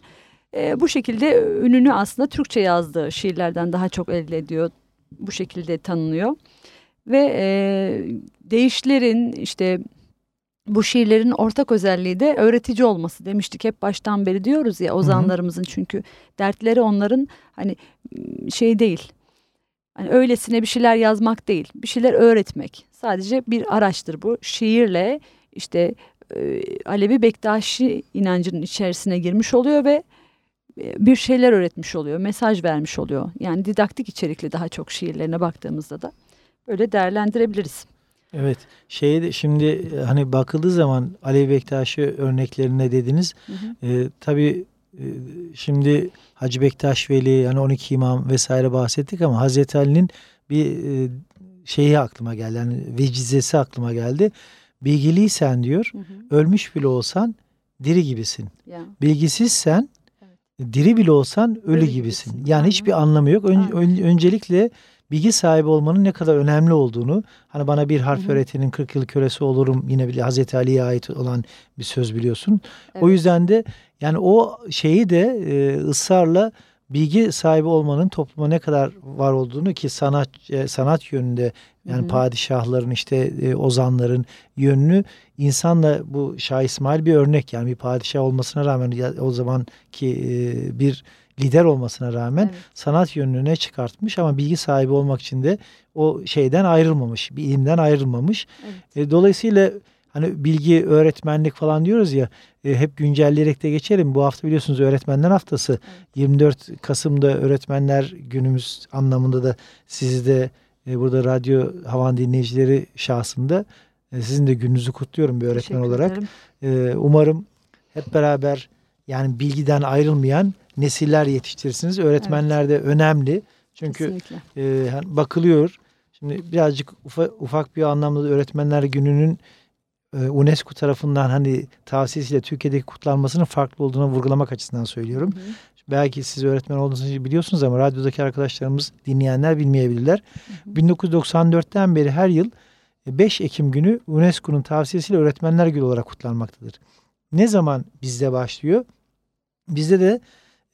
e, bu şekilde ününü aslında Türkçe yazdığı şiirlerden daha çok elde ediyor. Bu şekilde tanınıyor. Ve e, değişlerin işte bu şiirlerin ortak özelliği de öğretici olması. Demiştik hep baştan beri diyoruz ya ozanlarımızın. Çünkü dertleri onların hani şey değil. Hani öylesine bir şeyler yazmak değil, bir şeyler öğretmek. Sadece bir araçtır bu. Şiirle işte e, Alevi Bektaşi inancının içerisine girmiş oluyor ve e, bir şeyler öğretmiş oluyor, mesaj vermiş oluyor. Yani didaktik içerikli daha çok şiirlerine baktığımızda da böyle değerlendirebiliriz. Evet. Şeyde şimdi e, hani bakıldığı zaman Alevi Bektaşi örneklerine dediniz. Hı hı. E, tabii e, şimdi Hacı Bektaş Veli yani 12 imam vesaire bahsettik ama Hazreti Ali'nin bir e, şeyi aklıma geldi. Yani vecizesi aklıma geldi. Bilgiliysen diyor hı hı. ölmüş bile olsan diri gibisin. Ya. Bilgisizsen diri bile olsan ölü, ölü gibisin. gibisin. Yani Aynen. hiçbir anlamı yok. Ön, ön, öncelikle bilgi sahibi olmanın ne kadar önemli olduğunu hani bana bir harf Hı-hı. öğretinin 40 yıl kölesi olurum yine bir Hazreti Ali'ye ait olan bir söz biliyorsun. Evet. O yüzden de yani o şeyi de e, ısrarla bilgi sahibi olmanın topluma ne kadar var olduğunu ki sanat e, sanat yönünde yani Hı-hı. padişahların işte e, ozanların yönünü insanla bu Şah İsmail bir örnek yani bir padişah olmasına rağmen o zaman ki e, bir lider olmasına rağmen evet. sanat yönünü ne çıkartmış ama bilgi sahibi olmak için de o şeyden ayrılmamış, bir ilimden ayrılmamış. Evet. E, dolayısıyla hani bilgi, öğretmenlik falan diyoruz ya e, hep güncelleyerek de geçelim. Bu hafta biliyorsunuz öğretmenler haftası. Evet. 24 Kasım'da öğretmenler günümüz anlamında da sizi de e, burada radyo havan dinleyicileri şahsında e, sizin de gününüzü kutluyorum bir öğretmen olarak. E, umarım hep beraber yani bilgiden ayrılmayan nesiller yetiştirirsiniz. Öğretmenler evet. de önemli. Çünkü e, bakılıyor. Şimdi birazcık ufa, ufak bir anlamda da öğretmenler gününün e, UNESCO tarafından hani tavsiyesiyle Türkiye'deki kutlanmasının farklı olduğunu vurgulamak açısından söylüyorum. Hı hı. Belki siz öğretmen olduğunuz için biliyorsunuz ama radyodaki arkadaşlarımız dinleyenler bilmeyebilirler. Hı hı. 1994'ten beri her yıl 5 Ekim günü UNESCO'nun tavsiyesiyle Öğretmenler Günü olarak kutlanmaktadır. Ne zaman bizde başlıyor? Bizde de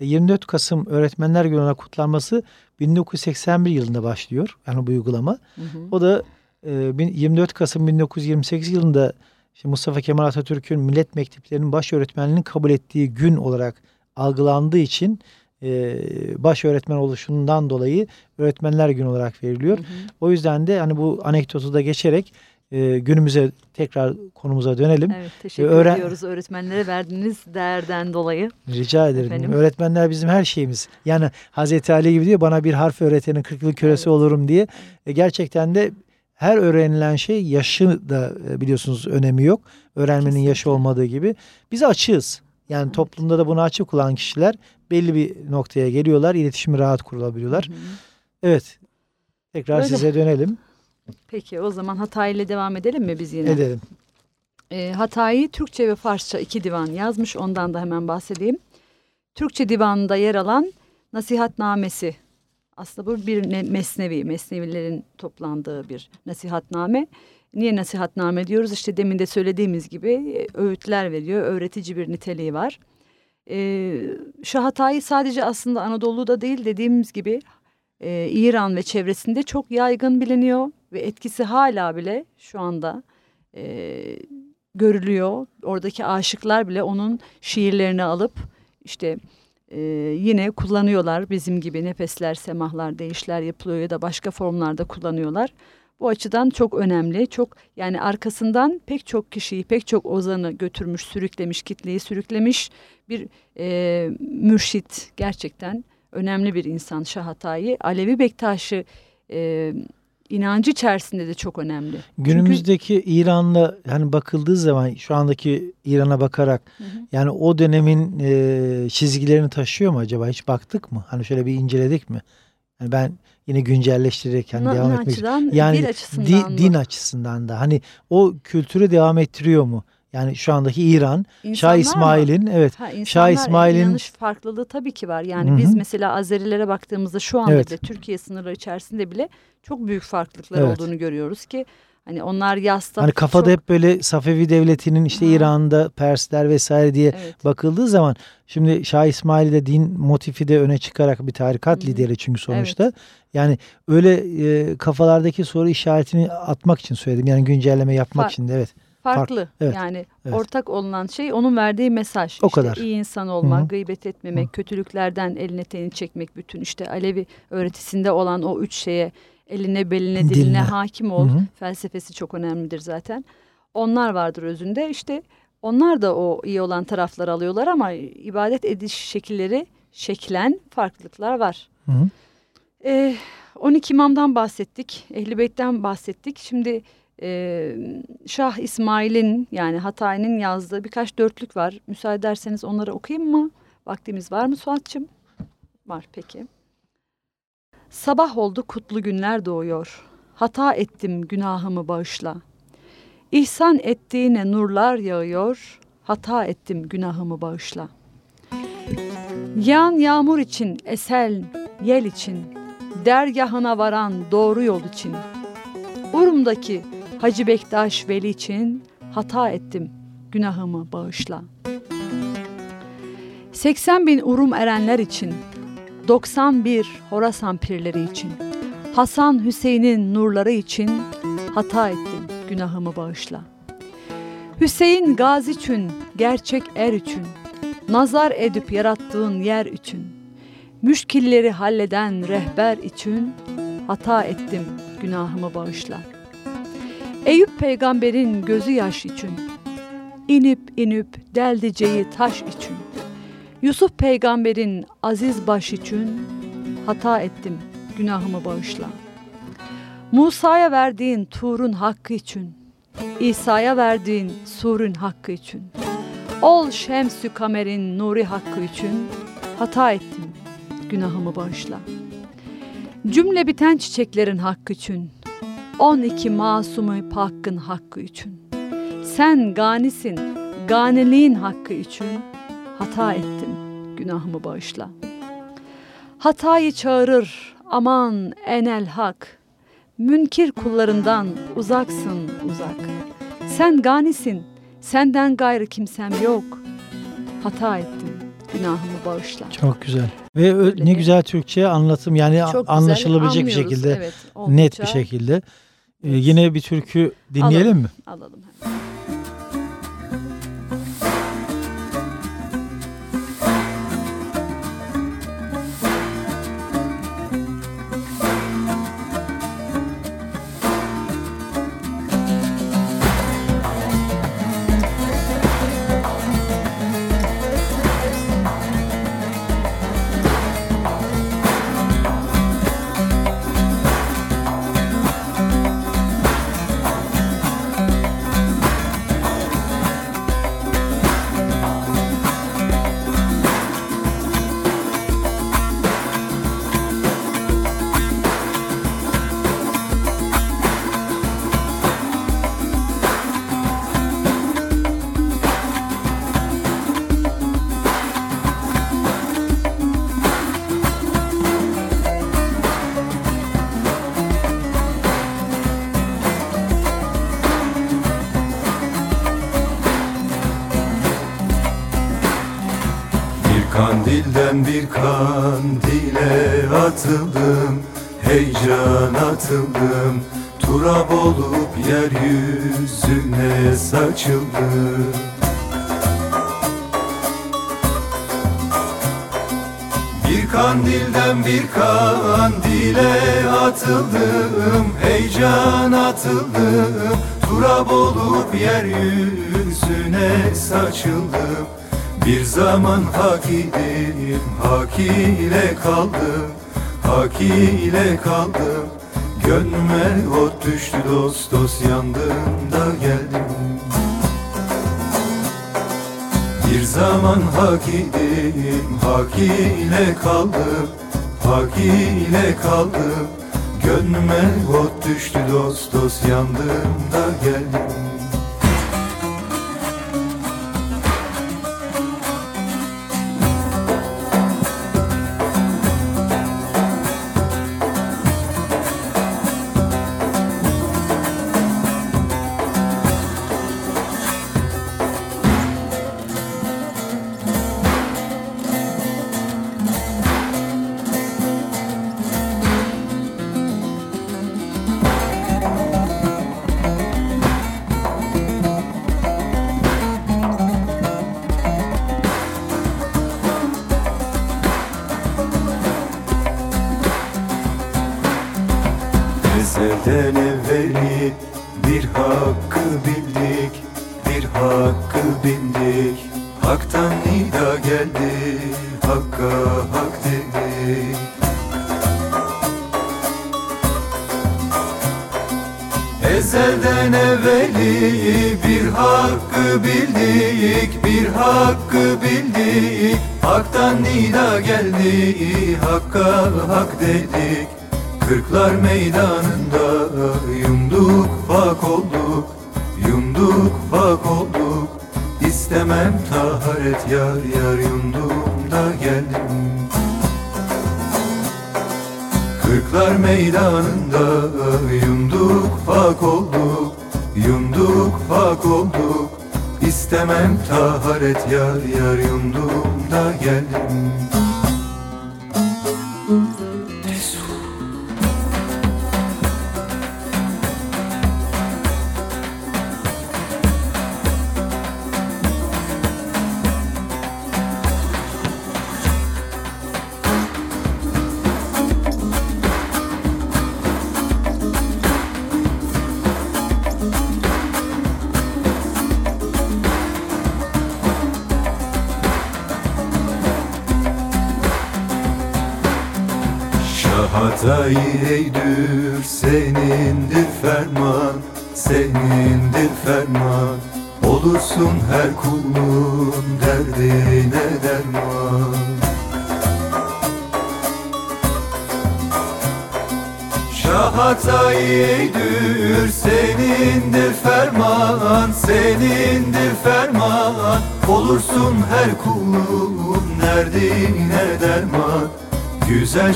24 Kasım Öğretmenler Günü'ne kutlanması 1981 yılında başlıyor. Yani bu uygulama. Hı hı. O da 24 Kasım 1928 yılında işte Mustafa Kemal Atatürk'ün millet mekteplerinin baş öğretmenliğini kabul ettiği gün olarak algılandığı için baş öğretmen oluşundan dolayı öğretmenler günü olarak veriliyor. Hı hı. O yüzden de hani bu anekdotu da geçerek e, günümüze tekrar konumuza dönelim. Evet teşekkür Öğren... ediyoruz öğretmenlere verdiğiniz değerden dolayı. Rica ederim. Efendim? Öğretmenler bizim her şeyimiz. Yani Hazreti Ali gibi diyor bana bir harf öğretenin 40 yıl kölesi evet. olurum diye. E, gerçekten de her öğrenilen şey yaşı da e, biliyorsunuz önemi yok. Öğrenmenin Kesinlikle. yaşı olmadığı gibi. Biz açığız. Yani evet. toplumda da bunu açık olan kişiler belli bir noktaya geliyorlar. İletişimi rahat kurulabiliyorlar. Hı hı. Evet. Tekrar Öyle. size dönelim. Peki o zaman Hatay ile devam edelim mi biz yine? Edelim. E, Hatay'ı Türkçe ve Farsça iki divan yazmış. Ondan da hemen bahsedeyim. Türkçe divanında yer alan Nasihatnamesi aslında bu bir mesnevi, mesnevilerin toplandığı bir nasihatname. Niye nasihatname diyoruz? İşte demin de söylediğimiz gibi e, öğütler veriyor, öğretici bir niteliği var. Ee, Şahatay sadece aslında Anadolu'da değil dediğimiz gibi e, İran ve çevresinde çok yaygın biliniyor ve etkisi hala bile şu anda e, görülüyor. Oradaki aşıklar bile onun şiirlerini alıp işte e, yine kullanıyorlar. Bizim gibi nefesler, semahlar, değişler yapılıyor ya da başka formlarda kullanıyorlar. Bu açıdan çok önemli. Çok yani arkasından pek çok kişiyi, pek çok ozanı götürmüş, sürüklemiş, kitleyi sürüklemiş bir e, mürşit gerçekten önemli bir insan Şahatay'ı. Alevi Bektaş'ı e, inancı içerisinde de çok önemli. Günümüzdeki Çünkü, İran'la hani bakıldığı zaman şu andaki İran'a bakarak hı hı. yani o dönemin e, çizgilerini taşıyor mu acaba? Hiç baktık mı? Hani şöyle bir inceledik mi? Yani ben yine güncelleştirerek hani devam etmek açıdan, yani dil açısından di, din açısından da hani o kültürü devam ettiriyor mu? Yani şu andaki İran, insanlar Şah İsmail'in evet ha, Şah İsmail'in inanış farklılığı tabii ki var. Yani Hı-hı. biz mesela Azerilere baktığımızda şu anda evet. bile Türkiye sınırları içerisinde bile çok büyük farklılıklar evet. olduğunu görüyoruz ki Hani onlar yasta Hani kafada çok... hep böyle Safevi devletinin işte ha. İran'da Persler vesaire diye evet. bakıldığı zaman şimdi Şah İsmail de din motifi de öne çıkarak bir tarikat Hı. lideri çünkü sonuçta. Evet. Yani öyle e, kafalardaki soru işaretini atmak için söyledim. Yani güncelleme yapmak Fa için de evet farklı. Fark, evet, yani evet. ortak olunan şey onun verdiği mesaj. O işte kadar. iyi insan olmak, Hı -hı. gıybet etmemek, Hı. kötülüklerden eline teni çekmek bütün işte Alevi öğretisinde olan o üç şeye eline beline diline, diline. hakim ol. Hı -hı. Felsefesi çok önemlidir zaten. Onlar vardır özünde. İşte onlar da o iyi olan tarafları alıyorlar ama ibadet ediş şekilleri şeklen farklılıklar var. Hı -hı. Ee, 12 imamdan bahsettik. Ehli Beyt'ten bahsettik. Şimdi e, Şah İsmail'in yani Hatay'ın yazdığı birkaç dörtlük var. Müsaade ederseniz onları okuyayım mı? Vaktimiz var mı Suat'cığım? Var peki. Sabah oldu kutlu günler doğuyor. Hata ettim günahımı bağışla. İhsan ettiğine nurlar yağıyor. Hata ettim günahımı bağışla. Yağan yağmur için, esel yel için, dergahına varan doğru yol için, Urum'daki Hacı Bektaş Veli için hata ettim, günahımı bağışla. 80 bin urum erenler için, 91 Horasan pirleri için, Hasan Hüseyin'in nurları için hata ettim, günahımı bağışla. Hüseyin gazi için, gerçek er için, nazar edip yarattığın yer için, müşkilleri halleden rehber için hata ettim, günahımı bağışla.'' Eyüp peygamberin gözü yaş için, inip inip deldeceği taş için, Yusuf peygamberin aziz baş için, hata ettim günahımı bağışla. Musa'ya verdiğin Tur'un hakkı için, İsa'ya verdiğin Sur'un hakkı için, Ol Şemsü Kamer'in nuri hakkı için, hata ettim günahımı bağışla. Cümle biten çiçeklerin hakkı için, 12 masumu hakkın hakkı için. Sen ganisin, ganiliğin hakkı için hata ettim, günahımı bağışla. Hatayı çağırır, aman enel hak, münkir kullarından uzaksın uzak. Sen ganisin, senden gayrı kimsem yok. Hata ettim, günahımı bağışla. Çok güzel. Ve Öyle ne güzel Türkçe anlatım yani Çok anlaşılabilecek bir şekilde, evet, net bir şekilde. Ee, yine bir türkü dinleyelim alalım, mi? Alalım. Kandilden bir kandile atıldım Heyecan atıldım. Turab olup yeryüzüne saçıldım. Bir kandilden bir kandile atıldım Heyecan atıldım. Turab olup yeryüzüne saçıldım Bir zaman hak idim, hak ile kaldım Hak ile kaldım. Gönlüme ot düştü dost dost yandığında geldim. Bir zaman hak idim, hak ile kaldım Hak ile kaldım. Gönlüme ot düştü dost dost yandığımda geldim bildik Hak'tan nida geldi. Hakka hak dedik. Ezelden evveli bir hakkı bildik Bir hakkı bildik. Hak'tan nida geldi Hakka hak dedik. Kırklar meydanında yumduk bak olduk Yumduk bak olduk İstemem. Taharet yar yar yumdum da geldim. Kırklar meydanında yumduk bak olduk Yumduk bak olduk. İstemem. Taharet yar yar yumdum da geldim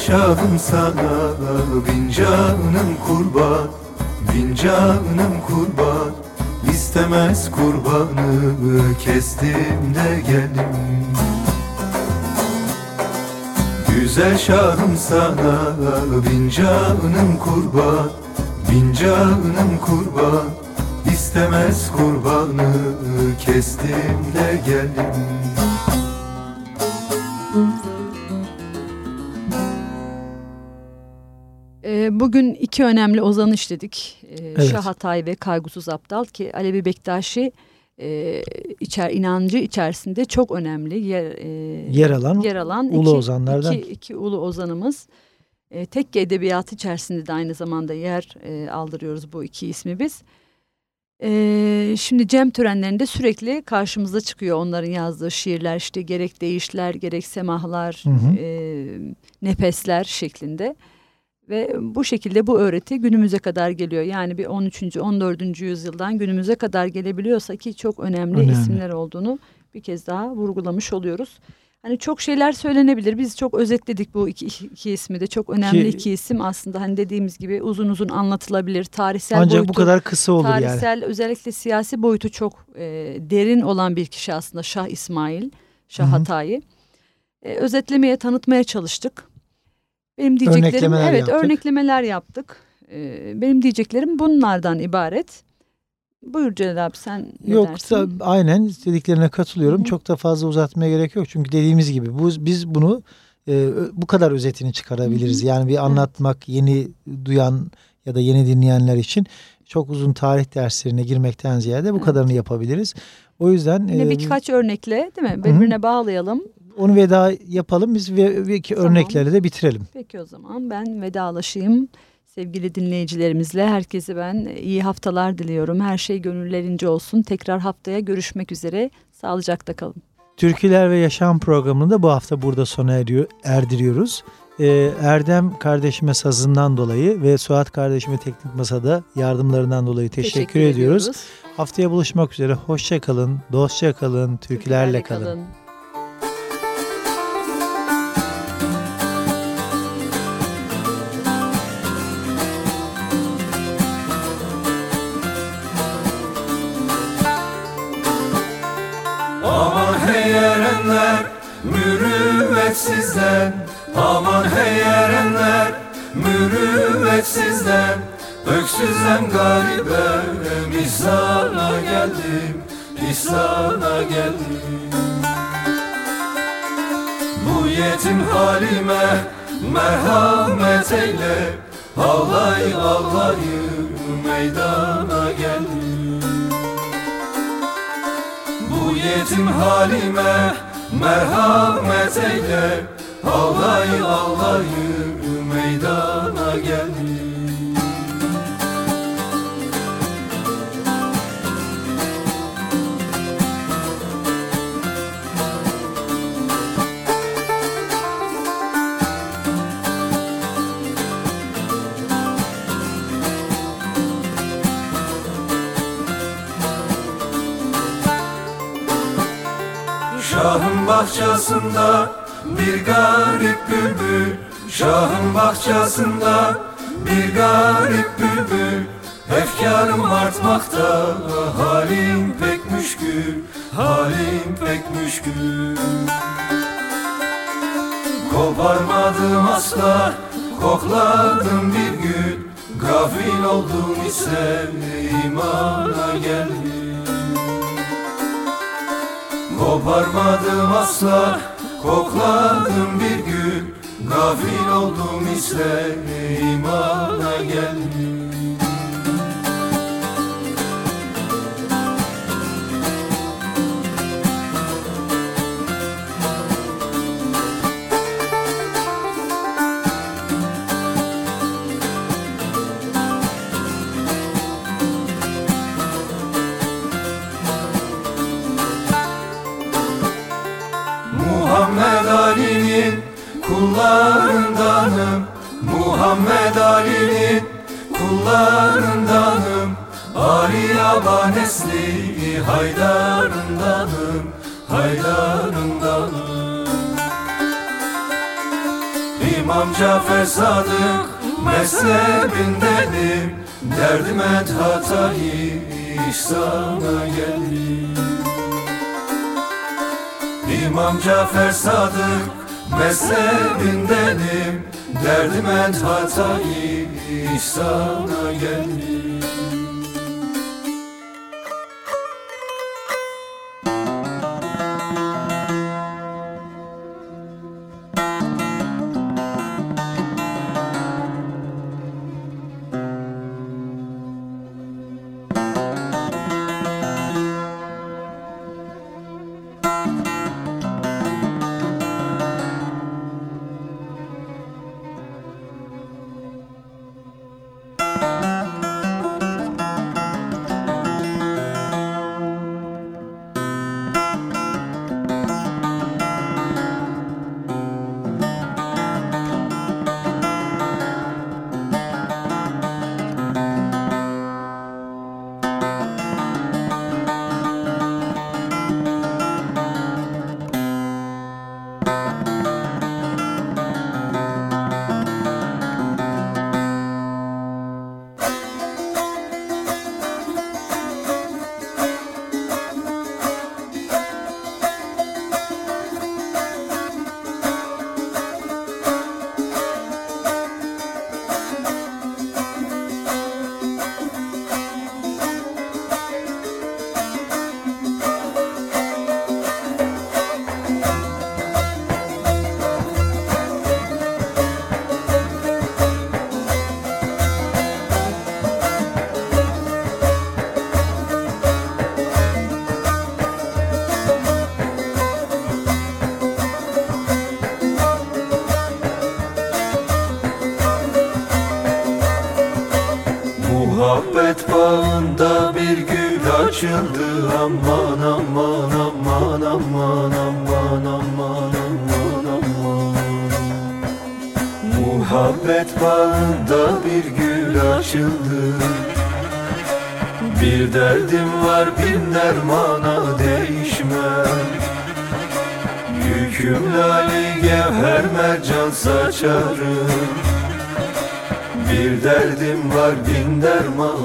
Şahım sana bin canım kurban Bin canım kurban. İstemez kurbanı kestim de geldim Güzel şahım sana bin canım kurban Bin canım kurban. İstemez kurbanı kestim de geldim Bugün iki önemli ozan işledik. Evet. Şah Hatay ve Kaygusuz Aptal ki Alevi Bektaşi e, içer inancı içerisinde çok önemli yer, e, yer alan yer alan ulu iki, ozanlardan iki, iki ulu ozanımız. E, tekke edebiyatı içerisinde de aynı zamanda yer e, aldırıyoruz bu iki ismi biz. E, şimdi cem törenlerinde sürekli karşımıza çıkıyor onların yazdığı şiirler işte gerek değişler gerek semahlar hı hı. E, nefesler şeklinde. Ve bu şekilde bu öğreti günümüze kadar geliyor. Yani bir 13. 14. yüzyıldan günümüze kadar gelebiliyorsa ki çok önemli, önemli. isimler olduğunu bir kez daha vurgulamış oluyoruz. Hani çok şeyler söylenebilir. Biz çok özetledik bu iki, iki ismi de. Çok önemli Ki, iki isim aslında. Hani dediğimiz gibi uzun uzun anlatılabilir. Tarihsel Ancak boyutu, bu kadar kısa olur tarihsel, yani. Tarihsel özellikle siyasi boyutu çok e, derin olan bir kişi aslında Şah İsmail, Şah Hı -hı. Hatayi. e, özetlemeye, tanıtmaya çalıştık. Benim diyeceklerim örneklemeler evet yaptık. örneklemeler yaptık. E, benim diyeceklerim bunlardan ibaret. Buyur Celal abi sen ne Yok dersin? da aynen dediklerine katılıyorum. Hı hı. Çok da fazla uzatmaya gerek yok. Çünkü dediğimiz gibi bu biz bunu e, bu kadar özetini çıkarabiliriz. Hı hı. Yani bir anlatmak yeni duyan ya da yeni dinleyenler için çok uzun tarih derslerine girmekten ziyade bu Evet. kadarını yapabiliriz. O yüzden Yine e, birkaç örnekle değil mi? Birbirine bağlayalım. Onu veda yapalım biz ve, ve ki Tamam. örneklerle de bitirelim. Peki o zaman ben vedalaşayım. Sevgili dinleyicilerimizle herkese ben iyi haftalar diliyorum. Her şey gönüllerince olsun. Tekrar haftaya görüşmek üzere. Sağlıcakla kalın. Türküler ve Yaşam programını da bu hafta burada sona eriyor, erdiriyoruz. Ee, Erdem kardeşime sazından dolayı ve Suat kardeşime teknik masada yardımlarından dolayı teşekkür, ediyoruz. Haftaya buluşmak üzere. Hoşça kalın, dostça kalın, türkülerle kalın. Aman mürüvvetsizler Aman hey erenler mürüvvetsizler Öksüzem garibem İhsana geldim İhsana geldim. Bu yetim halime merhamet eyle. Ağlay ağlayı meydana geldim. Bu yetim halime merhamet eyle Ağlay ağlayı meydana geldim Şahın bahçesinde bir garip bülbül Şahın bahçesinde. Bir garip bülbül Efkarım artmakta. Halim pek müşkül Halim pek müşkül. Koparmadım asla kokladım bir gül. Gafil oldum ise imana geldim. Koparmadım asla Kokladım bir gül Gafil oldum ise imana geldim Muhammed Ali'nin kullarındanım. Ali abanesli haydarındanım Haydarındanım. İmam Cafer Sadık mezhebindenim. Derdim et hatayı ihsana geldim İmam Cafer Sadık mezhebindenim Derdim et hatayı ihsana geldim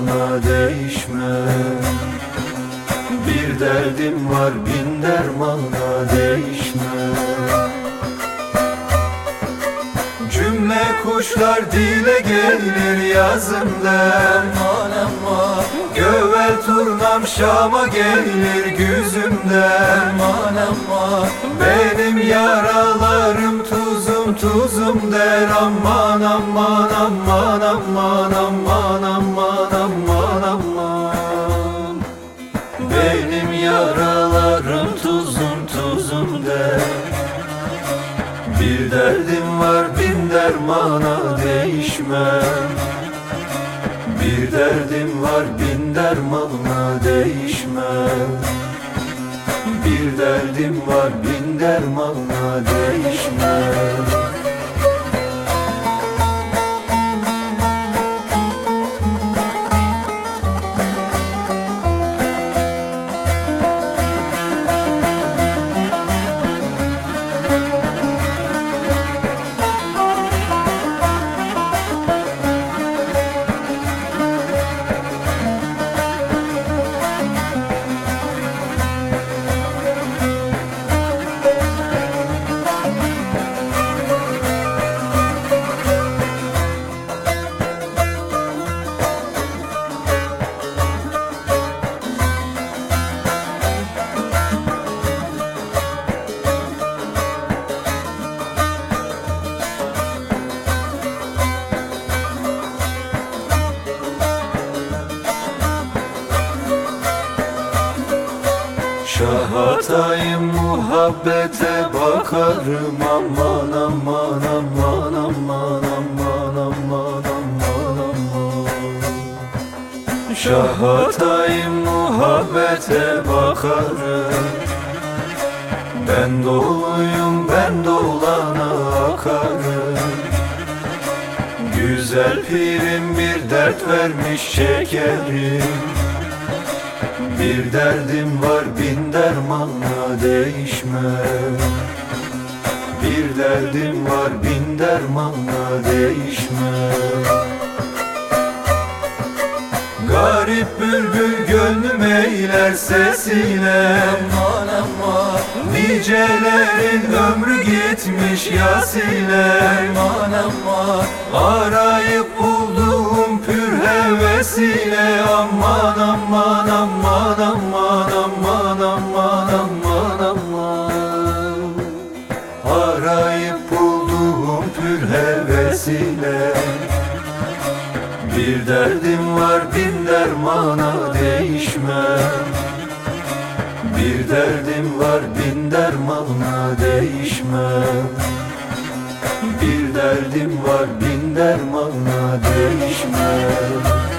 dermana değişmem Bir derdim var bin dermana değişmem Cümle kuşlar dile gelir yazımda Aman aman Gövel turnam Şam'a gelir güzümden aman Benim yaralarım tuzum tuzum der. Aman aman aman aman aman aman yaralarım tuzum tuzum der Bir derdim var bin dermana değişmem bir derdim var bin dermana değişmez Bir derdim var bin dermana değişmez bakarım aman aman aman aman aman aman aman aman. Şahatayım muhabbete bakarım. Ben doluyum ben dolana akarım. Güzel pirim bir dert vermiş şekerim. Bir derdim var bin dermanla değişmem. Bir derdim var bin dermanla değişmem Garip bülbül gönlüm eyler sesiyle. Aman aman. Nicelerin ömrü gitmiş yasile Aman aman. Arayıp bulduğum pür hevesiyle. Aman aman aman aman hevesiyle bir derdim var bin dermana değişmem Bir derdim var bin dermana değişmem Bir derdim var bin dermana değişmem